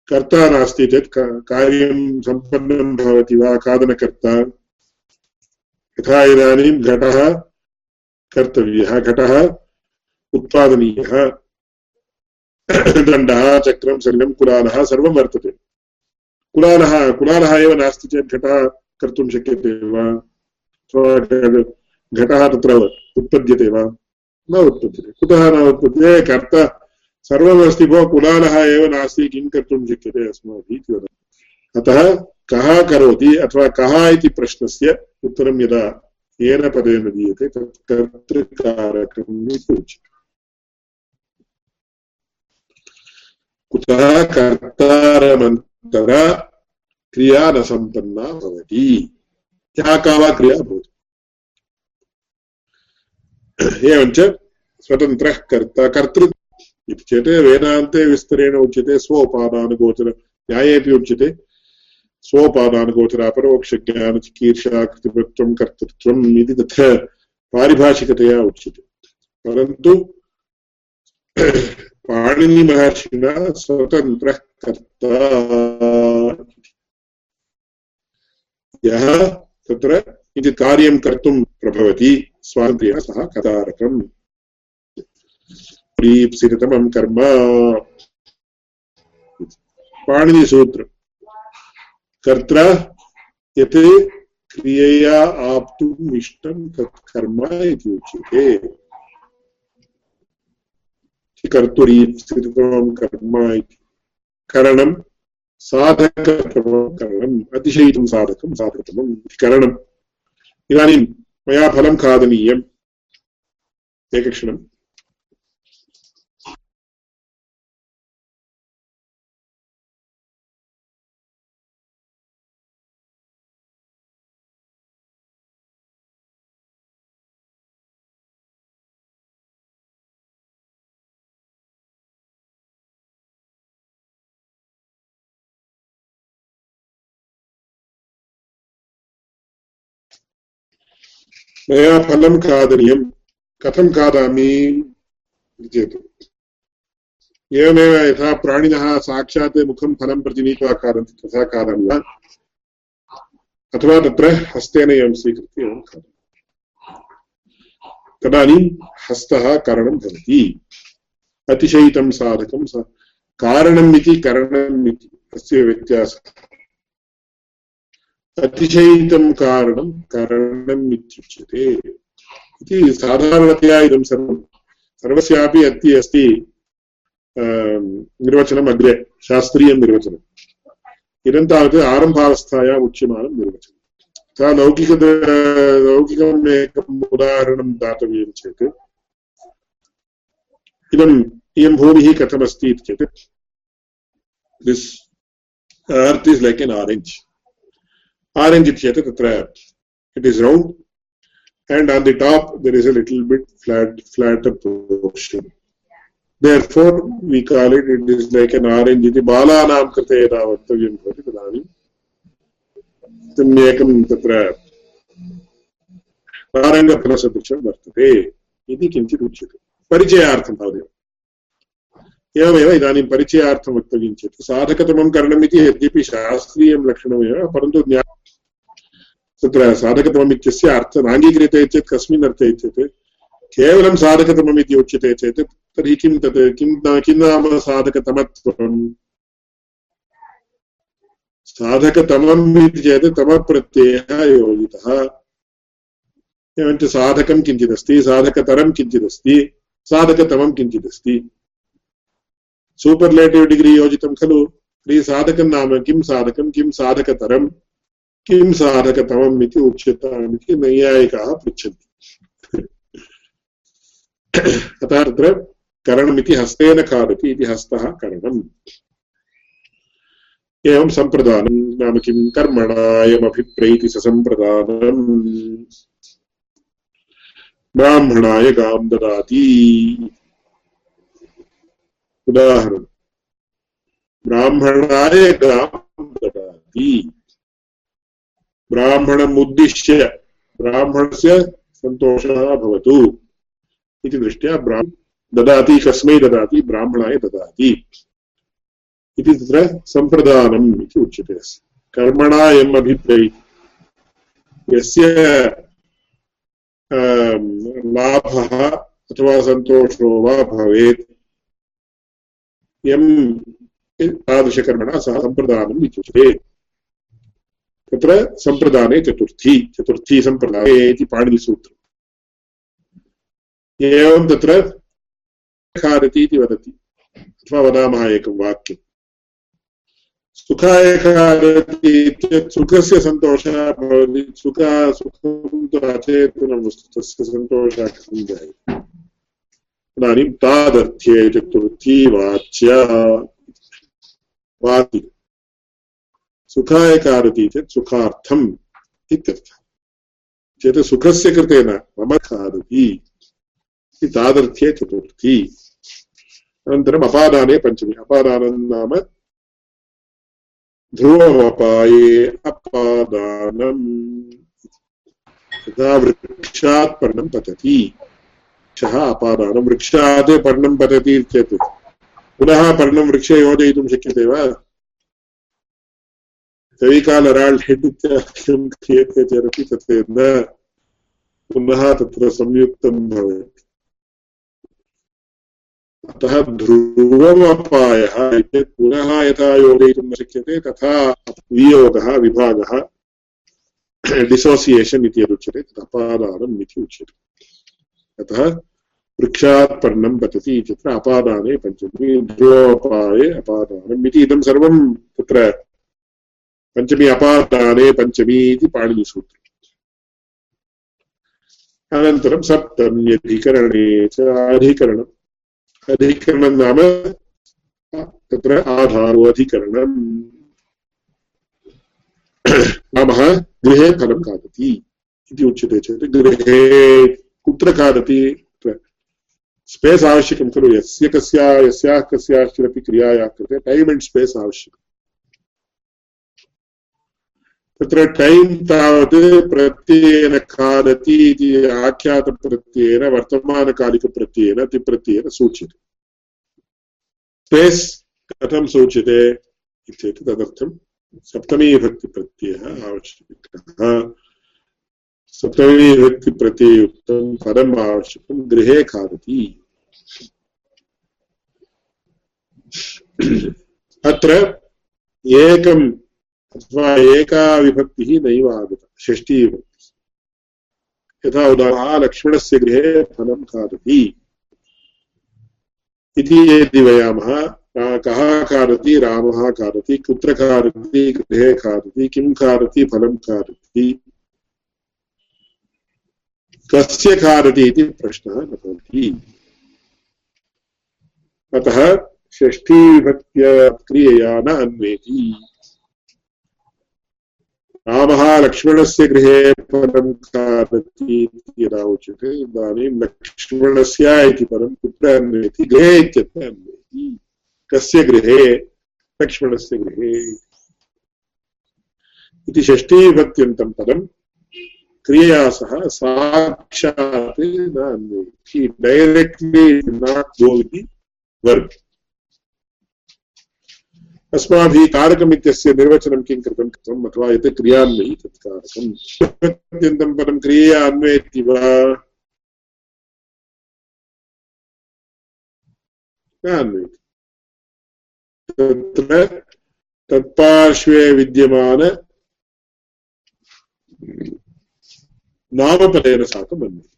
कर्ता नास्ति चेत् कार्यं सम्पन्नं भवति वा खादनकर्ता? यथा इदानीं घटः कर्तव्यः, घटः उत्पादनीयः। दण्डः, चक्रं सर्वं कुलालः सर्वं वर्तते। कुलालः कुलालः एव नास्ति चेत् घटः कर्तुं शक्यते वा? अथवा घटः तत्र उत्पद्यते वा? न उत्पद्यते। कुतः न उत्पद्यते? कर्ता सर्वमस्ति भो कुलालः एव नास्ति, किं कर्तुं शक्यते अस्माभिः इति वदति। अतः कः करोति अथवा कः इति प्रश्नस्य उत्तरं यदा येन पदेन दीयते, तत् कर्तृकारकम् इति उच्यते। कुतः कर्तारमन्त तदा क्रिया न सम्पन्ना भवति। या का वा क्रिया भवति? एवञ्च स्वतन्त्रः कर्ता, कर्तृ इति चेत् वेदान्ते विस्तरेण उच्यते, स्वोपादानगोचर न्यायेपि उच्यते। स्वोपादानगोचर अपरोक्षज्ञानचिकीर्षा कृतिवत्वं कर्तृत्वम् इति तत्र पारिभाषिकतया उच्यते। परन्तु पाणिनिमहर्षिणा स्वतन्त्रः कर्ता यः तत्र किञ्चित् कार्यं कर्तुं प्रभवति स्वातन्त्र्येण सः कदारकम् प्रीप्सितमं कर्म पाणिनिसूत्र कर्त्र यत् क्रियया आप्तुम् इष्टं तत् कर्म इति उच्यते कर्तुरीप्सितमं कर्म इति करणं साधकतमं करणम् अतिशयितुं साधकं साधकतमम् इति करणम् इदानीं मया फलं खादनीयम् एकक्षणम् मया फलं खादनीयं कथं खादामि चेत्। एवमेव यथा प्राणिनः साक्षात् मुखं फलं प्रति नीत्वा खादन्ति, तथा खादामि वा? अथवा तत्र हस्तेन एवं स्वीकृत्य एवं खादामि। तदानीं हस्तः करणं भवति। अतिशयितं साधकं कारणम् इति करणम् इति, अस्य व्यत्यासः। अतिशयितं कारणं, करणम् इत्युच्यते। इति साधारणतया इदं सर्वं सर्वस्यापि अति अस्ति निर्वचनम् अग्रे, शास्त्रीयं निर्वचनम् इदं तावत् आरम्भावस्थायाम् उच्यमानं निर्वचनं। तथा लौकिक लौकिकम् एकम् उदाहरणं दातव्यं चेत् इदम् इयं भूमिः कथमस्ति इति चेत् this earth is like an तत्र it is round, and on the top, there is a little bit flat, flatter portion. Therefore, we call it it is like an orange इति बालानां कृते यदा वक्तव्यं भवति तदानीं सम्यकं तत्र तारङ्गफलसदृशं वर्तते इति किञ्चित् उच्यते परिचयार्थं तावदेव एवमेव इदानीं परिचयार्थं वक्तव्यं चेत् साधकतमं करणम् इति यद्यपि शास्त्रीयं लक्षणमेव परन्तु तत्र साधकतमम् इत्यस्य अर्थः नाङ्गीक्रियते चेत् कस्मिन् अर्थे चेत् केवलं साधकतमम् इति उच्यते चेत् तर्हि किं तत्, किं किं नाम साधकतमत्वम्? साधकतमम् इति चेत् तमप्रत्ययः योजितः। एवञ्च साधकं किञ्चिदस्ति, साधकतरं किञ्चिदस्ति, साधकतमं किञ्चिदस्ति। सूपर्लेटिव् डिग्री योजितं खलु। तर्हि साधकं नाम किं साधकं, किं साधकतरं किं साधकतमम् इति उच्यताम् इति नैयायिकाः पृच्छन्ति। अतः तत्र करणमिति हस्तेन खादति इति हस्तः करणम्। एवं सम्प्रदानं नाम किं कर्मणायमभिप्रैति ससम्प्रदानम् ब्राह्मणाय गां ददाति। उदाहरणम्। ब्राह्मणाय गां ददाति। ब्राह्मणमुद्दिश्य। ब्राह्मणस्य सन्तोषः भवतु इति दृष्ट्या ब्राह्म ददाति, कस्मै ददाति, ब्राह्मणाय ददाति इति तत्र सम्प्रदानम् इति उच्यते। कर्मणायम् अभिप्रैति यस्य लाभः अथवा सन्तोषो वा भवेत् यं तादृशकर्मणा सः सम्प्रदानम् तत्र सम्प्रदाने चतुर्थी चतुर्थी सम्प्रदाने इति पाणिनिसूत्रम्। एवं तत्र खादति इति वदति, अथवा वदामः एकं वाक्यम्। सुखाय खादति चेत् सुखस्य सन्तोषः भवति, सुख, सुखं तु अचेतनं वस्तु, तस्य सन्तोषः कथं जायते? इदानीं तादर्थ्ये चतुर्थी वाच्या। वाति सुखाय खादति चेत् सुखार्थम् इत्यर्थः। चेत् सुखस्य कृते न, मम खादति। इति तादर्थ्ये चतुर्थी। अनन्तरम् अपादाने पञ्चमी। अपादानं नाम ध्रुवमपाये अपादानम्। यदा वृक्षात् पर्णं पतति वृक्षः अपादानं वृक्षात् पर्णं पतति चेत् पुनः पर्णं वृक्षे योजयितुं शक्यते वा? कविकालराळ् हेड् इत्यादिकं क्रियते चेदपि तत् न पुनः तत्र संयुक्तं भवेत् अतः ध्रुवमपायः पुनः यथा योजयितुं न शक्यते तथा वियोगः विभागः डिसोसियेशन् इति यदुच्यते तत् अपादानम् इति उच्यते अतः वृक्षात् पर्णं पतति इत्यत्र अपादाने पञ्चमी ध्रुवोपाये अपादानम् इति इदं सर्वं तत्र पञ्चमी अपादाने पञ्चमी इति पाणिनिसूत्रम् अनन्तरं सप्तम्यधिकरणे च अधिकरणम्। अधिकरणं नाम तत्र आधारो अधिकरणम्। नामः गृहे फलं खादति इति उच्यते चेत् गृहे कुत्र खादति स्पेस् आवश्यकं खलु यस्य कस्या, यस्याः कस्याश्चिदपि क्रियायाः कृते टैम् स्पेस् आवश्यकम्। तत्र टैम् तावत् प्रत्ययेन खादति इति आख्यातप्रत्ययेन, वर्तमानकालिकप्रत्ययेन तिप्रत्ययेन सूच्यते। स्पेस् कथं सूच्यते चेत् तदर्थं सप्तमीविभक्तिप्रत्ययः आवश्यकः। सप्तमीविभक्तिप्रत्ययुक्तं पदम् आवश्यकं, गृहे खादति। अत्र एकं अथवा एका विभक्तिः नैव आगता षष्ठीविभक्तिः यथा उदाहरणः लक्ष्मणस्य गृहे फलं खादति। इति यदि वयामः कः खादति? रामः खादति। कुत्र खादति? गृहे खादति। किं खादति? फलं खादति। कस्य खादति? इति प्रश्नः न भवति। अतः षष्ठीविभक्त्या क्रियया न अन्वेति। रामः लक्ष्मणस्य गृहे परं खादति यदा उच्यते इदानीं लक्ष्मणस्य इति परं कुत्र अन्वेति गृहे इत्यत्र अन्वेति। कस्य गृहे? लक्ष्मणस्य गृहे। इति षष्ठीविभक्त्यन्तं पदं क्रियया सह साक्षात् न अन्वेति। डैरेक्ट्लि नाट् गो इति वर्ब् अस्माभिः कारकम् इत्यस्य निर्वचनं किं कृतं? कृतम् अथवा यत् क्रियान्वयी तत् कारकम् अत्यन्तं परं क्रियया अन्वयति वा तत्र तत्पार्श्वे विद्यमान नामपदेन साकम् अन्वयति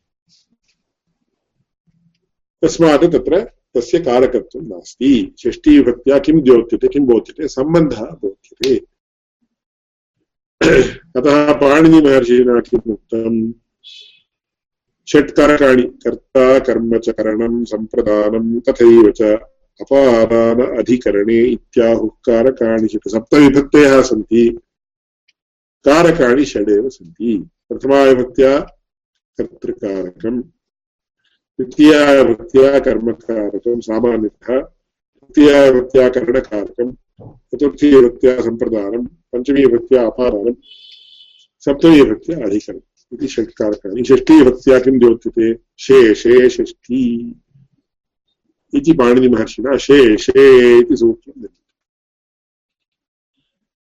तस्मात् तत्र तस्य कारकत्वं नास्ति। षष्ठीविभक्त्या किं द्योत्यते किं बोध्यते? सम्बन्धः बोध्यते। अतः पाणिनिमहर्षिणा किम् उक्तम् षट्कारकाणि, कर्ता कर्म च करणं सम्प्रदानं, तथैव च अपादान अधिकरणे इत्याहुः कारकाणि षट् सप्तविभक्तयः सन्ति। कारकाणि षडेव सन्ति। प्रथमाविभक्त्या कर्तृकारकम्। द्वितीयाविभक्त्या कर्मकारकं, सामान्यतः तृतीयाविभक्त्या करणकारकं चतुर्थीविभक्त्या सम्प्रदानं पञ्चमीविभक्त्या अपादानं सप्तमीविभक्त्या अधिकरणम् इति षट्कारकाणि। षष्ठीविभक्त्या किं द्योत्यते शेषे षष्ठी इति पाणिनिमहर्षिणा शेषे इति सूत्रं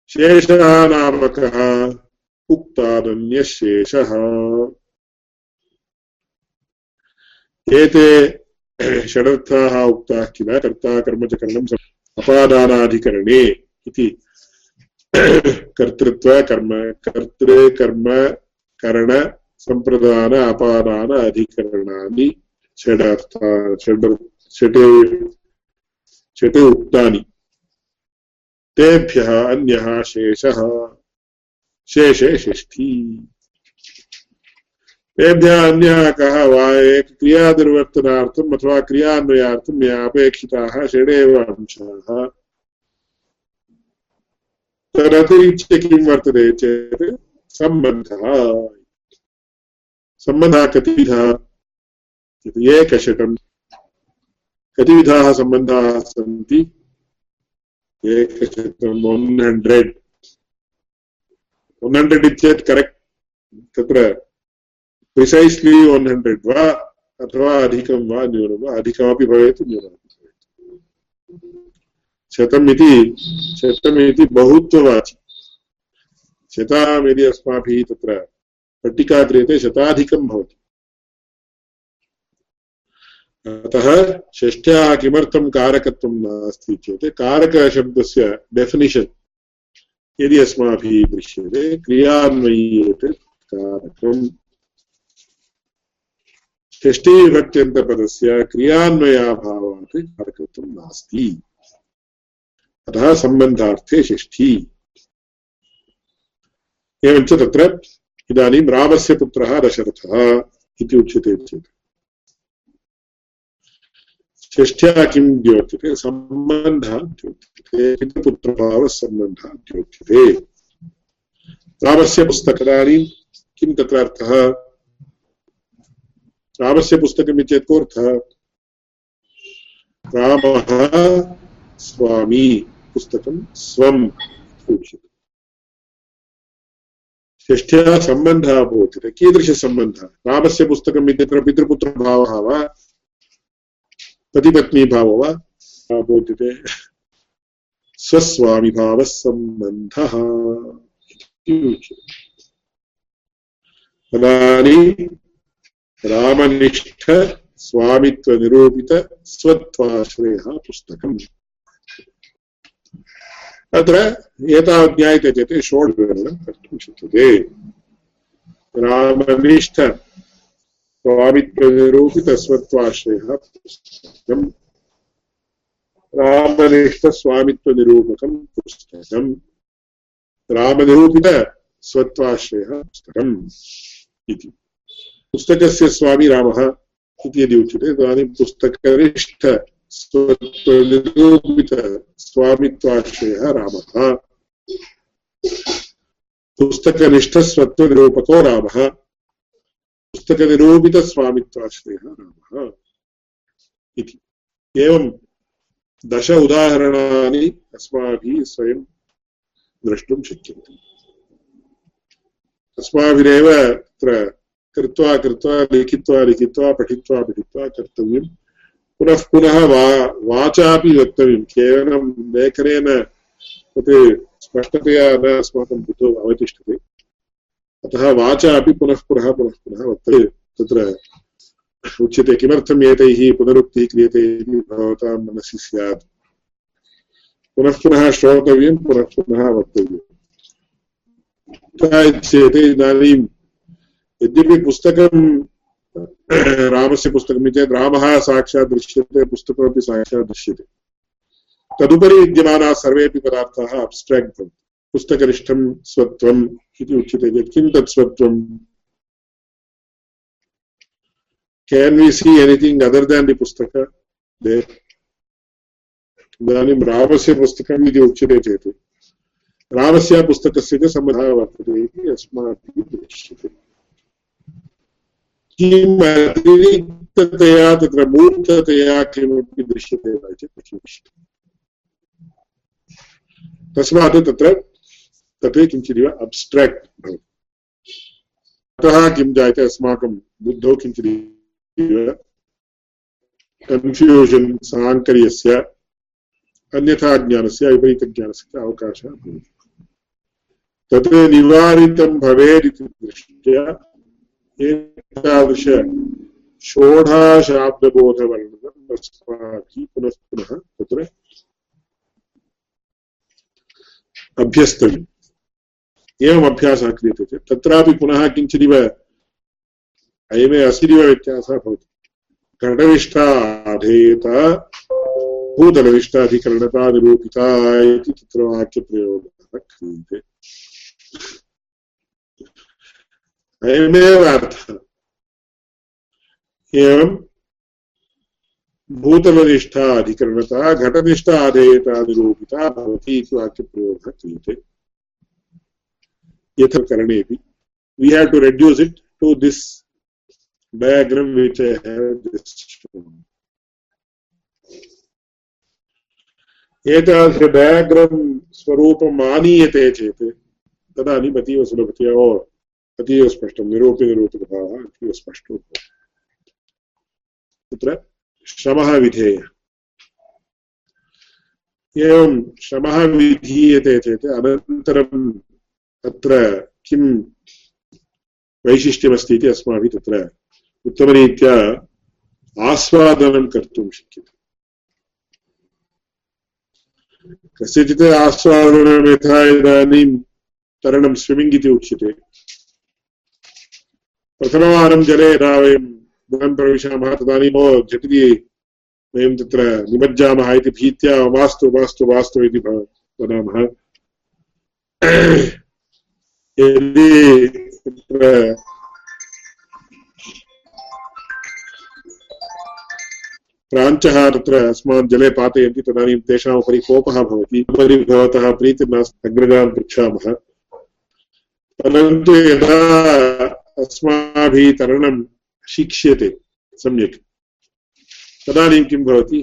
शेषः नाम कः उक्तादन्यशेषः। एते षडर्थाः उक्ताः किल? कर्ता कर्म च करणम् अपादानाधिकरणे इति। कर्तृत्व, कर्म कर्तृ कर्म, करण, सम्प्रदान, अपादान, अधिकरणानि, षडर्था, षड्, षट् षट् उक्तानि। तेभ्यः अन्यः शेषः। शेषे षष्ठी। तेभ्यः अन्यः कः वा क्रियानिर्वर्तनार्थम् अथवा क्रियान्वयार्थं ये अपेक्षिताः षडेव अंशाः। तदतिरिच्य किं वर्तते चेत् सम्बन्धः। सम्बन्धः कतिविधः? एकशतं कति विधाः सम्बन्धाः सन्ति? एकशतं वन् हण्ड्रेड् वन् हण्ड्रेड् इत्येतत् करेक्ट् तत्र प्रिसैस्लि वन् हण्ड्रेड् वा अथवा अधिकं वा न्यूनं वा अधिकमपि भवेत् न्यूनमपि भवेत् शतम् इति शतम् इति बहुत्ववाचि शतां यदि अस्माभिः तत्र पट्टिका क्रियते शताधिकं भवति अतः षष्ठ्याः किमर्थं कारकत्वं नास्ति चेत् कारकशब्दस्य डेफिनिशन् यदि अस्माभिः दृश्यते क्रियान्वय्येत् कारकम् षष्ठीविभक्त्यन्तपदस्य क्रियान्वयाभावात् कारकत्वं नास्ति। अतः सम्बन्धार्थे षष्ठी। एवञ्च तत्र इदानीं रामस्य पुत्रः दशरथः इति उच्यते चेत्। षष्ठ्या किं द्योत्यते सम्बन्धः द्योत्यते पितृपुत्रभावः सम्बन्धः द्योत्यते रामस्य पुस्तकानि किं तत्र अर्थः रामस्य पुस्तकम् इत्येतत् कोऽर्थः रामः स्वामी पुस्तकं स्वम् उच्यते षष्ठ्या सम्बन्धः भवति कीदृशसम्बन्धः रामस्य पुस्तकम् इत्यत्र पितृपुत्रभावः वा? पतिपत्नीभावो वा? बोध्यते स्वस्वामिभावः सम्बन्धः। तदानीं रामनिष्ठ स्वामित्वनिरूपित स्वत्वाश्रयः पुस्तकम्। अत्र एतावत् ज्ञायते चेत् षोडशविवरणं कर्तुं शक्यते। रामनिष्ठ स्वामित्वनिरूपितस्वत्वाश्रयः पुस्तकम्। रामनिष्ठस्वामित्वनिरूपकं पुस्तकम्। रामनिरूपितस्वत्वाश्रयः पुस्तकम् इति। पुस्तकस्य स्वामी रामः इति यदि उच्यते, तदानीं पुस्तकनिष्ठ स्वत्वनिरूपित स्वामित्वाश्रयः रामः। पुस्तकनिष्ठस्वत्वनिरूपको रामः। पुस्तकनिरूपितस्वामित्वाश्रयः रामः इति। एवं दश उदाहरणानि अस्माभिः स्वयं द्रष्टुं शक्यन्ते। अस्माभिरेव तत्र कृत्वा कृत्वा, लिखित्वा लिखित्वा, पठित्वा पठित्वा कर्तव्यं पुनः पुनः वा, वाचापि वक्तव्यं केवलं लेखनेन तत् स्पष्टतया न अस्माकं बुद्धौ अवतिष्ठते। अतः वाचा अपि पुनः पुनः पुनः पुनः वक्तव्यं। तत्र उच्यते किमर्थम् एतैः पुनरुक्तिः क्रियते इति भवतां मनसि स्यात्। पुनः पुनः श्रोतव्यं, पुनः पुनः वक्तव्यम्। चेत् इदानीं यद्यपि पुस्तकं रामस्य पुस्तकम् चेत् रामः साक्षात् दृश्यते, पुस्तकमपि साक्षात् दृश्यते। तदुपरि विद्यमानाः सर्वेपि पदार्थाः अब्स्ट्राक्ट् भवन्ति। पुस्तकनिष्ठं स्वत्वम् इति उच्यते चेत् किं तत् स्वत्वम्? We see anything other than the pustaka there. इदानीं रामस्य पुस्तकम् इति उच्यते चेत् रामस्य पुस्तकस्य च सम्बन्धः वर्तते इति अस्माभिः दृश्यते। किम् अतिरिक्ततया तत्र मूर्ततया किमपि दृश्यते वा चेत् तस्मात् तत्र तत् किञ्चिदिव अब्स्ट्राक्ट् भवति। अतः किं जायते अस्माकं बुद्धौ किञ्चिदिव कन्फ्यूषन् साङ्कर्यस्य, अन्यथा ज्ञानस्य, विपरीतज्ञानस्य अवकाशः भवति। तत् निवारितं भवेत् इति दृष्ट्या एतादृश षोडाशाब्दबोधवर्णनम् अस्माभिः पुनः पुनः तत्र अभ्यस्तव्यम्। एवम् अभ्यासः क्रियते चेत्। तत्रापि पुनः किञ्चिदिव अयमे अस्मिदिव व्यत्यासः भवति। घटनिष्ठा अधेयत भूतलनिष्ठाधिकरणता निरूपिता इति तत्र वाक्यप्रयोगः क्रियते। अयमेव अर्थः एवं भूतलनिष्ठा अधिकरणता घटनिष्ठा अधेयता निरूपिता भवति इति वाक्यप्रयोगः क्रियते यथा करणेपि we have to reduce it to this diagram which I have just. एतादृश स्वरूपम् आनीयते चेत् तदानीम् अतीव सुलभतया अतीव स्पष्टं निरूप्यनिरूपकभावः अतीव स्पष्टो तत्र श्रमः विधेयः एवं श्रमः विधीयते चेत् अनन्तरं तत्र किं वैशिष्ट्यमस्ति इति अस्माभिः तत्र उत्तमरीत्या आस्वादनं कर्तुं शक्यते। कस्यचित् आस्वादनं यथा इदानीं तरणं स्विमिङ्ग् इति उच्यते। प्रथमवारं जले यदा वयं जलं प्रविशामः तदानीम् झटिति वयं तत्र निमज्जामः इति भीत्या मास्तु मास्तु मास्तु इति वदामः। यदि तत्र प्राञ्चः तत्र अस्मान् जले पातयन्ति, तदानीं तेषाम् उपरि कोपः भवति। उपरि भवतः प्रीतिर्नास्ति अग्रजान् पृच्छामः। परन्तु यदा अस्माभिः तरणं शिक्ष्यते सम्यक्। तदानीं किं भवति?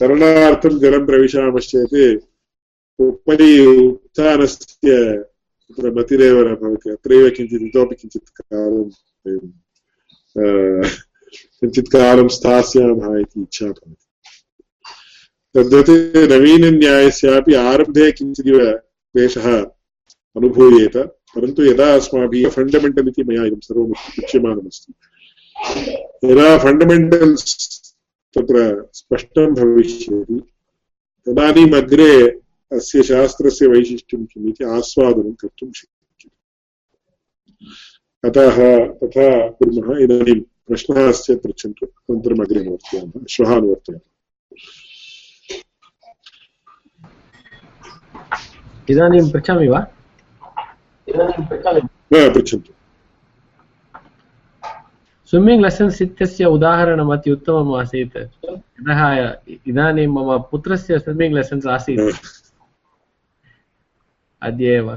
तरणार्थं जलं प्रविशामश्चेत् उपरि उत्थानस्य तत्र मतिरेव न भवति। अत्रैव किञ्चित् इतोपि किञ्चित् कालं किञ्चित् कालं स्थास्यामः इति इच्छा भवति। तद्वत् नवीनन्यायस्यापि किञ्चिदिव क्लेशः अनुभूयेत। परन्तु यदा अस्माभिः फण्डमेण्टल् इति मया इदं सर्वम् उच्यमानमस्ति यदा फण्डमेण्टल्स् तत्र स्पष्टं भविष्यति, तदानीम् अग्रे अस्य शास्त्रस्य वैशिष्ट्यं किम् इति आस्वादनं कर्तुं शक्यते। अतः तथा कुर्मः। इदानीं प्रश्नः अस्य पृच्छन्तु। अनन्तरम् अग्रे अनुवर्तयामः श्वः अनुवर्तयामः इदानीं पृच्छामि वा? पृच्छन्तु स्विम्मिङ्ग् लेसन्स् इत्यस्य उदाहरणम् अति उत्तमम् आसीत् यतः इदानीं मम पुत्रस्य स्विम्मिङ्ग् लेसन्स् आसीत् अद्य एव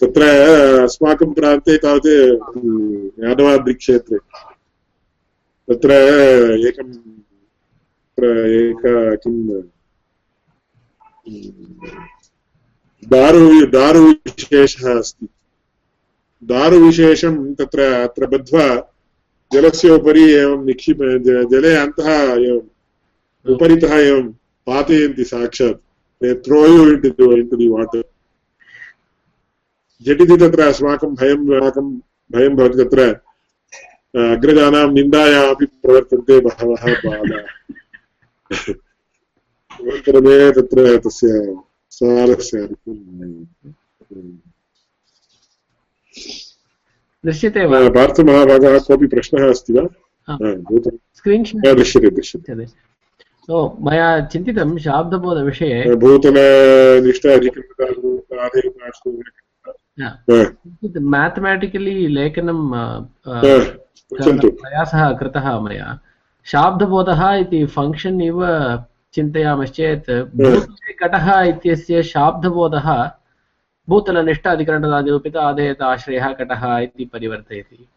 तत्र अस्माकं प्रान्ते तावत् यादवाद्रिक्षेत्रे तत्र एकं तत्र एक किं दारु दारुविशेषः अस्ति। दारुविशेषं तत्र अत्र बद्ध्वा जलस्य उपरि एवं निक्षिप जले अन्तः एवम् उपरितः एवं पातयन्ति साक्षात्। Throw you into the, into the water. झटिति तत्र अस्माकं भयं अस्माकं भयं भवति तत्र। अग्रजानां निन्दायामपि प्रवर्तन्ते बहवः बालाः। अनन्तरमेव तत्र तस्य सारस्य दृश्यते वा? पार्थमहाभागः कोऽपि प्रश्नः अस्ति वा? दृश्यते दृश्यते। ओ मया चिन्तितं शाब्दबोधविषये। मेथमेटिकलि लेखनं प्रयासः कृतः मया शाब्दबोधः इति फङ्क्षन् इव चिन्तयामश्चेत् भूतले घटः इत्यस्य शाब्दबोधः भूतलनिष्ठ अधिकरणतानिरूपित आधेयत आश्रयः घटः इति परिवर्तयति।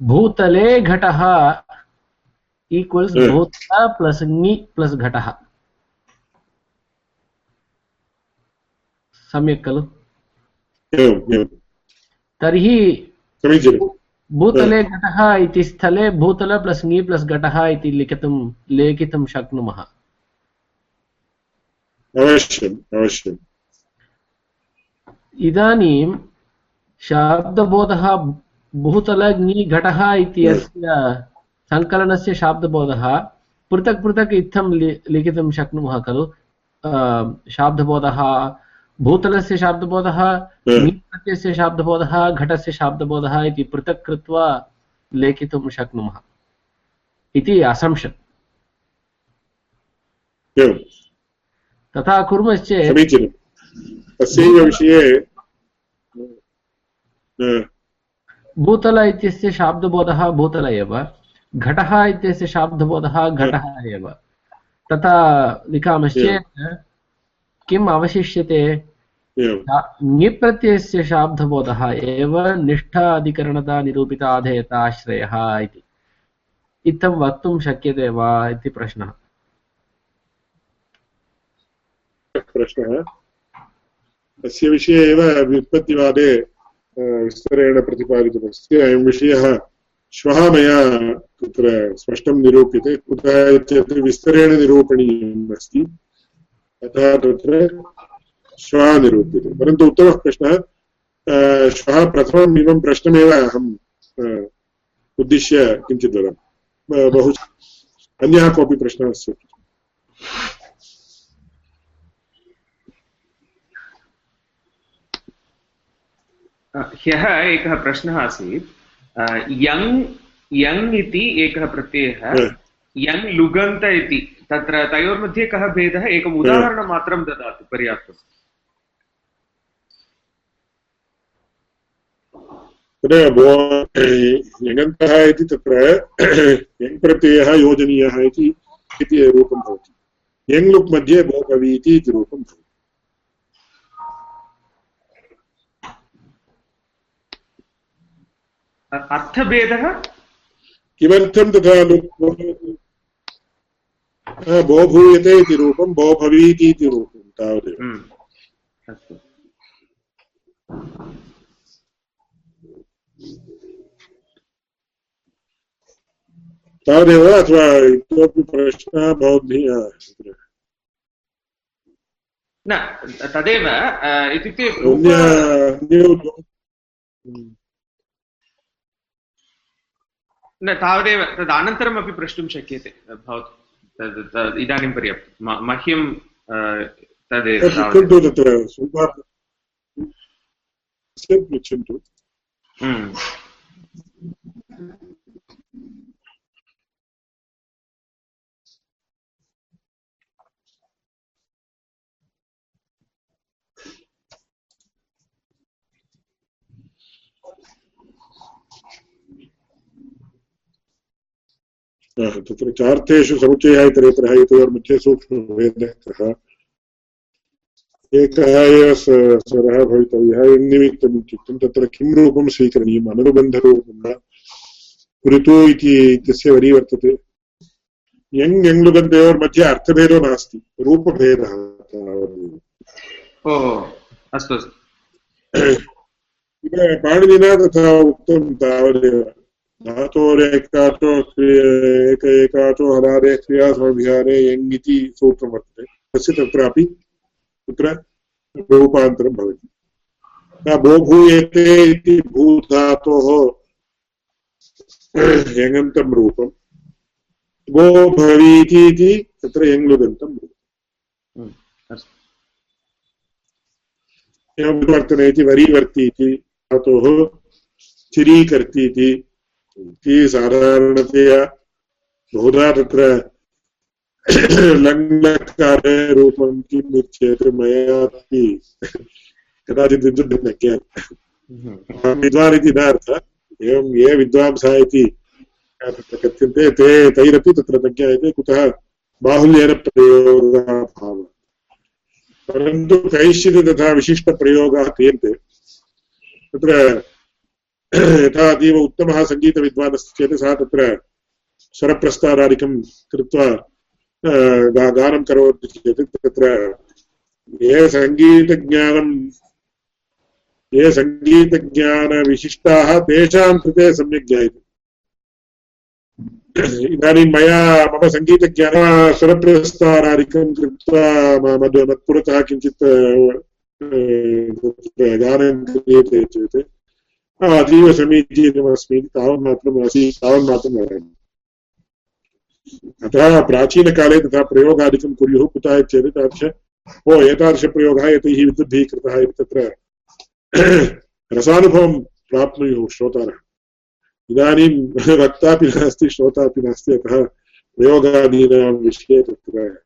भूतले घटः ईक्वल्स् भूतल प्लस् ङि प्लस् घटः। सम्यक् खलु? तर्हि भूतले घटः इति स्थले भूतल प्लस् ङि प्लस् घटः इति लिखितुं लेखितुं शक्नुमः। अवश्यम् अवश्यम् इदानीं शाब्दबोधः भूतलग्नि घटः इत्यस्य सङ्कलनस्य शाब्दबोधः पृथक् पृथक् इत्थं लिखितुं शक्नुमः खलु। शाब्दबोधः भूतलस्य शाब्दबोधः प्रत्ययस्य शाब्दबोधः घटस्य शाब्दबोधः इति पृथक् कृत्वा लेखितुं शक्नुमः। इति असंशन् तथा कुर्मश्चेत् समीचीनं। तस्यैव विषये भूतल इत्यस्य शाब्दबोधः भूतल एव घटः इत्यस्य शाब्दबोधः घटः एव। तथा लिखामश्चेत् किम् अवशिष्यते? ङिप्रत्ययस्य शाब्दबोधः एव निष्ठ अधिकरणता निरूपित आधेयत आश्रयः इति। इत्थं वक्तुं शक्यते वा इति प्रश्नः। प्रश्नः। तस्य विषये एव व्युत्पत्तिवादे विस्तरेण प्रतिपादितमस्ति। अयं विषयः श्वः मया तत्र स्पष्टं निरूप्यते। कुतः चेत् विस्तरेण निरूपणीयम् अस्ति। अतः तत्र श्वः निरूप्यते परन्तु उत्तमः प्रश्नः श्वः प्रथमम् इमं प्रश्नमेव अहम् उद्दिश्य किञ्चित् वदामि। बहु अन्यः कोऽपि प्रश्नः अस्ति? ह्यः एकः प्रश्नः आसीत्। यङ् यङ् इति एकः प्रत्ययः। यङ् लुगन्त इति। तत्र तयोर्मध्ये कः भेदः? एकम् उदाहरणमात्रं ददातु पर्याप्तम् यङन्तः इति तत्र यङ् प्रत्ययः योजनीयः इति इति रूपं भवति। यङ् लुक् मध्ये भो भवीति इति रूपं भवति। अर्थभेदः? किमर्थं तथा भो भूयते इति रूपं भो भवीति इति रूपं तावदेव। हम्म, अस्तु। तावदेव अथवा इतोपि प्रश्नः भवद्भिः न तदेव इत्युक्ते न तावदेव तदनन्तरमपि प्रष्टुं शक्यते भवतु। तद् इदानीं पर्याप्तं मह्यं तदेव तत्र। तत्र चार्थेषु समुच्चयः इतरेतरः एतयोर्मध्ये सूक्ष्मभेदः एकः एव स्वरः भवितव्यः यन्निमित्तम् इत्युक्तं तत्र किं रूपं स्वीकरणीयम् अनुबन्धरूपं वा ऋतु इति इत्यस्य वरी वर्तते यङ् यङ्लुगन्तयोर्मध्ये अर्थभेदो नास्ति रूपभेदः अस्तु अस्तु पाणिनिना तथा उक्तं तावदेव धातोरेकाचो एक एकाचो हरारे क्रियासमभिहारे यङ् इति सूत्रं वर्तते तस्य तत्रापि तत्र रूपान्तरं भवति भूयते इति भूधातोः यङन्तं रूपम् गो भवीति इति तत्र रूपम् एवं विवर्तने इति वरीवर्ति इति धातोः स्थिरीकर्ति इति साधारणतया बहुधा तत्र लङ्लकारे रूपं किम् मयापि कदाचित् विद्युत् न ज्ञातं विद्वान् इति न अर्थः एवं ये विद्वांसः इति कथ्यन्ते ते तैरपि तत्र न ज्ञायते कुतः बाहुल्येन प्रयोगः भावः परन्तु कैश्चित् तथा विशिष्टप्रयोगाः क्रियन्ते तत्र यथा अतीव उत्तमः सङ्गीतविद्वान् अस्ति चेत् सः तत्र स्वरप्रस्तारादिकं कृत्वा गानं करोति चेत् तत्र ये सङ्गीतज्ञानं ये सङ्गीतज्ञानविशिष्टाः तेषां कृते सम्यक् ज्ञायते। इदानीं मया मम सङ्गीतज्ञान स्वरप्रस्तारादिकं कृत्वा मत्पुरतः किञ्चित् गानं क्रियते चेत् अतीव समीचीनमस्मि तावन्मात्रम् आसीत् तावन्मात्रं वदामि अतः प्राचीनकाले तथा प्रयोगादिकं कुर्युः कुतः चेत् तादृश ओ एतादृशप्रयोगः एतैः विद्युद्भिः कृतः इति तत्र रसानुभवं प्राप्नुयुः श्रोतारः। इदानीं वक्तापि नास्ति, श्रोतापि नास्ति, अतः प्रयोगादीनां विषये तत्र,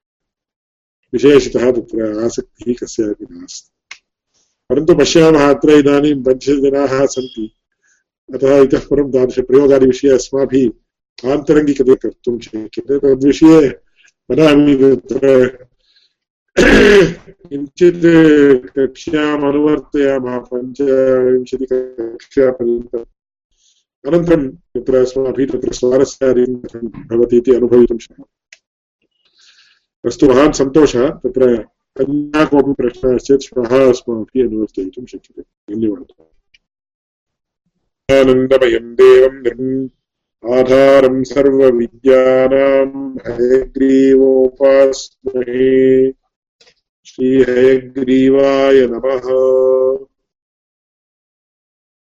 विशेषतः तत्र आसक्तिः कस्यापि नास्ति। परन्तु पश्यामः अत्र इदानीं पञ्चजनाः सन्ति। अतः इतः परं तादृशप्रयोगादिविषये अस्माभिः आन्तरङ्गिकतया कर्तुं शक्यते। तद्विषये वदामि तत्र। किञ्चित् कक्ष्याम् अनुवर्तयामः पञ्चविंशतिकक्ष्यापर्यन्तम् अनन्तरं तत्र अस्माभिः तत्र स्वारस्यादिकं भवति इति अनुभवितुं शक्नुमः। अस्तु, महान् सन्तोषः तत्र अन्यः कोऽपि प्रश्नः चेत् श्वः अस्माभिः अनुवर्तयितुं शक्यते धन्यवादः आनन्दमयं देवं निर्म आधारं सर्वविद्यानां हयग्रीवोपास्महे श्रीहयग्रीवाय नमः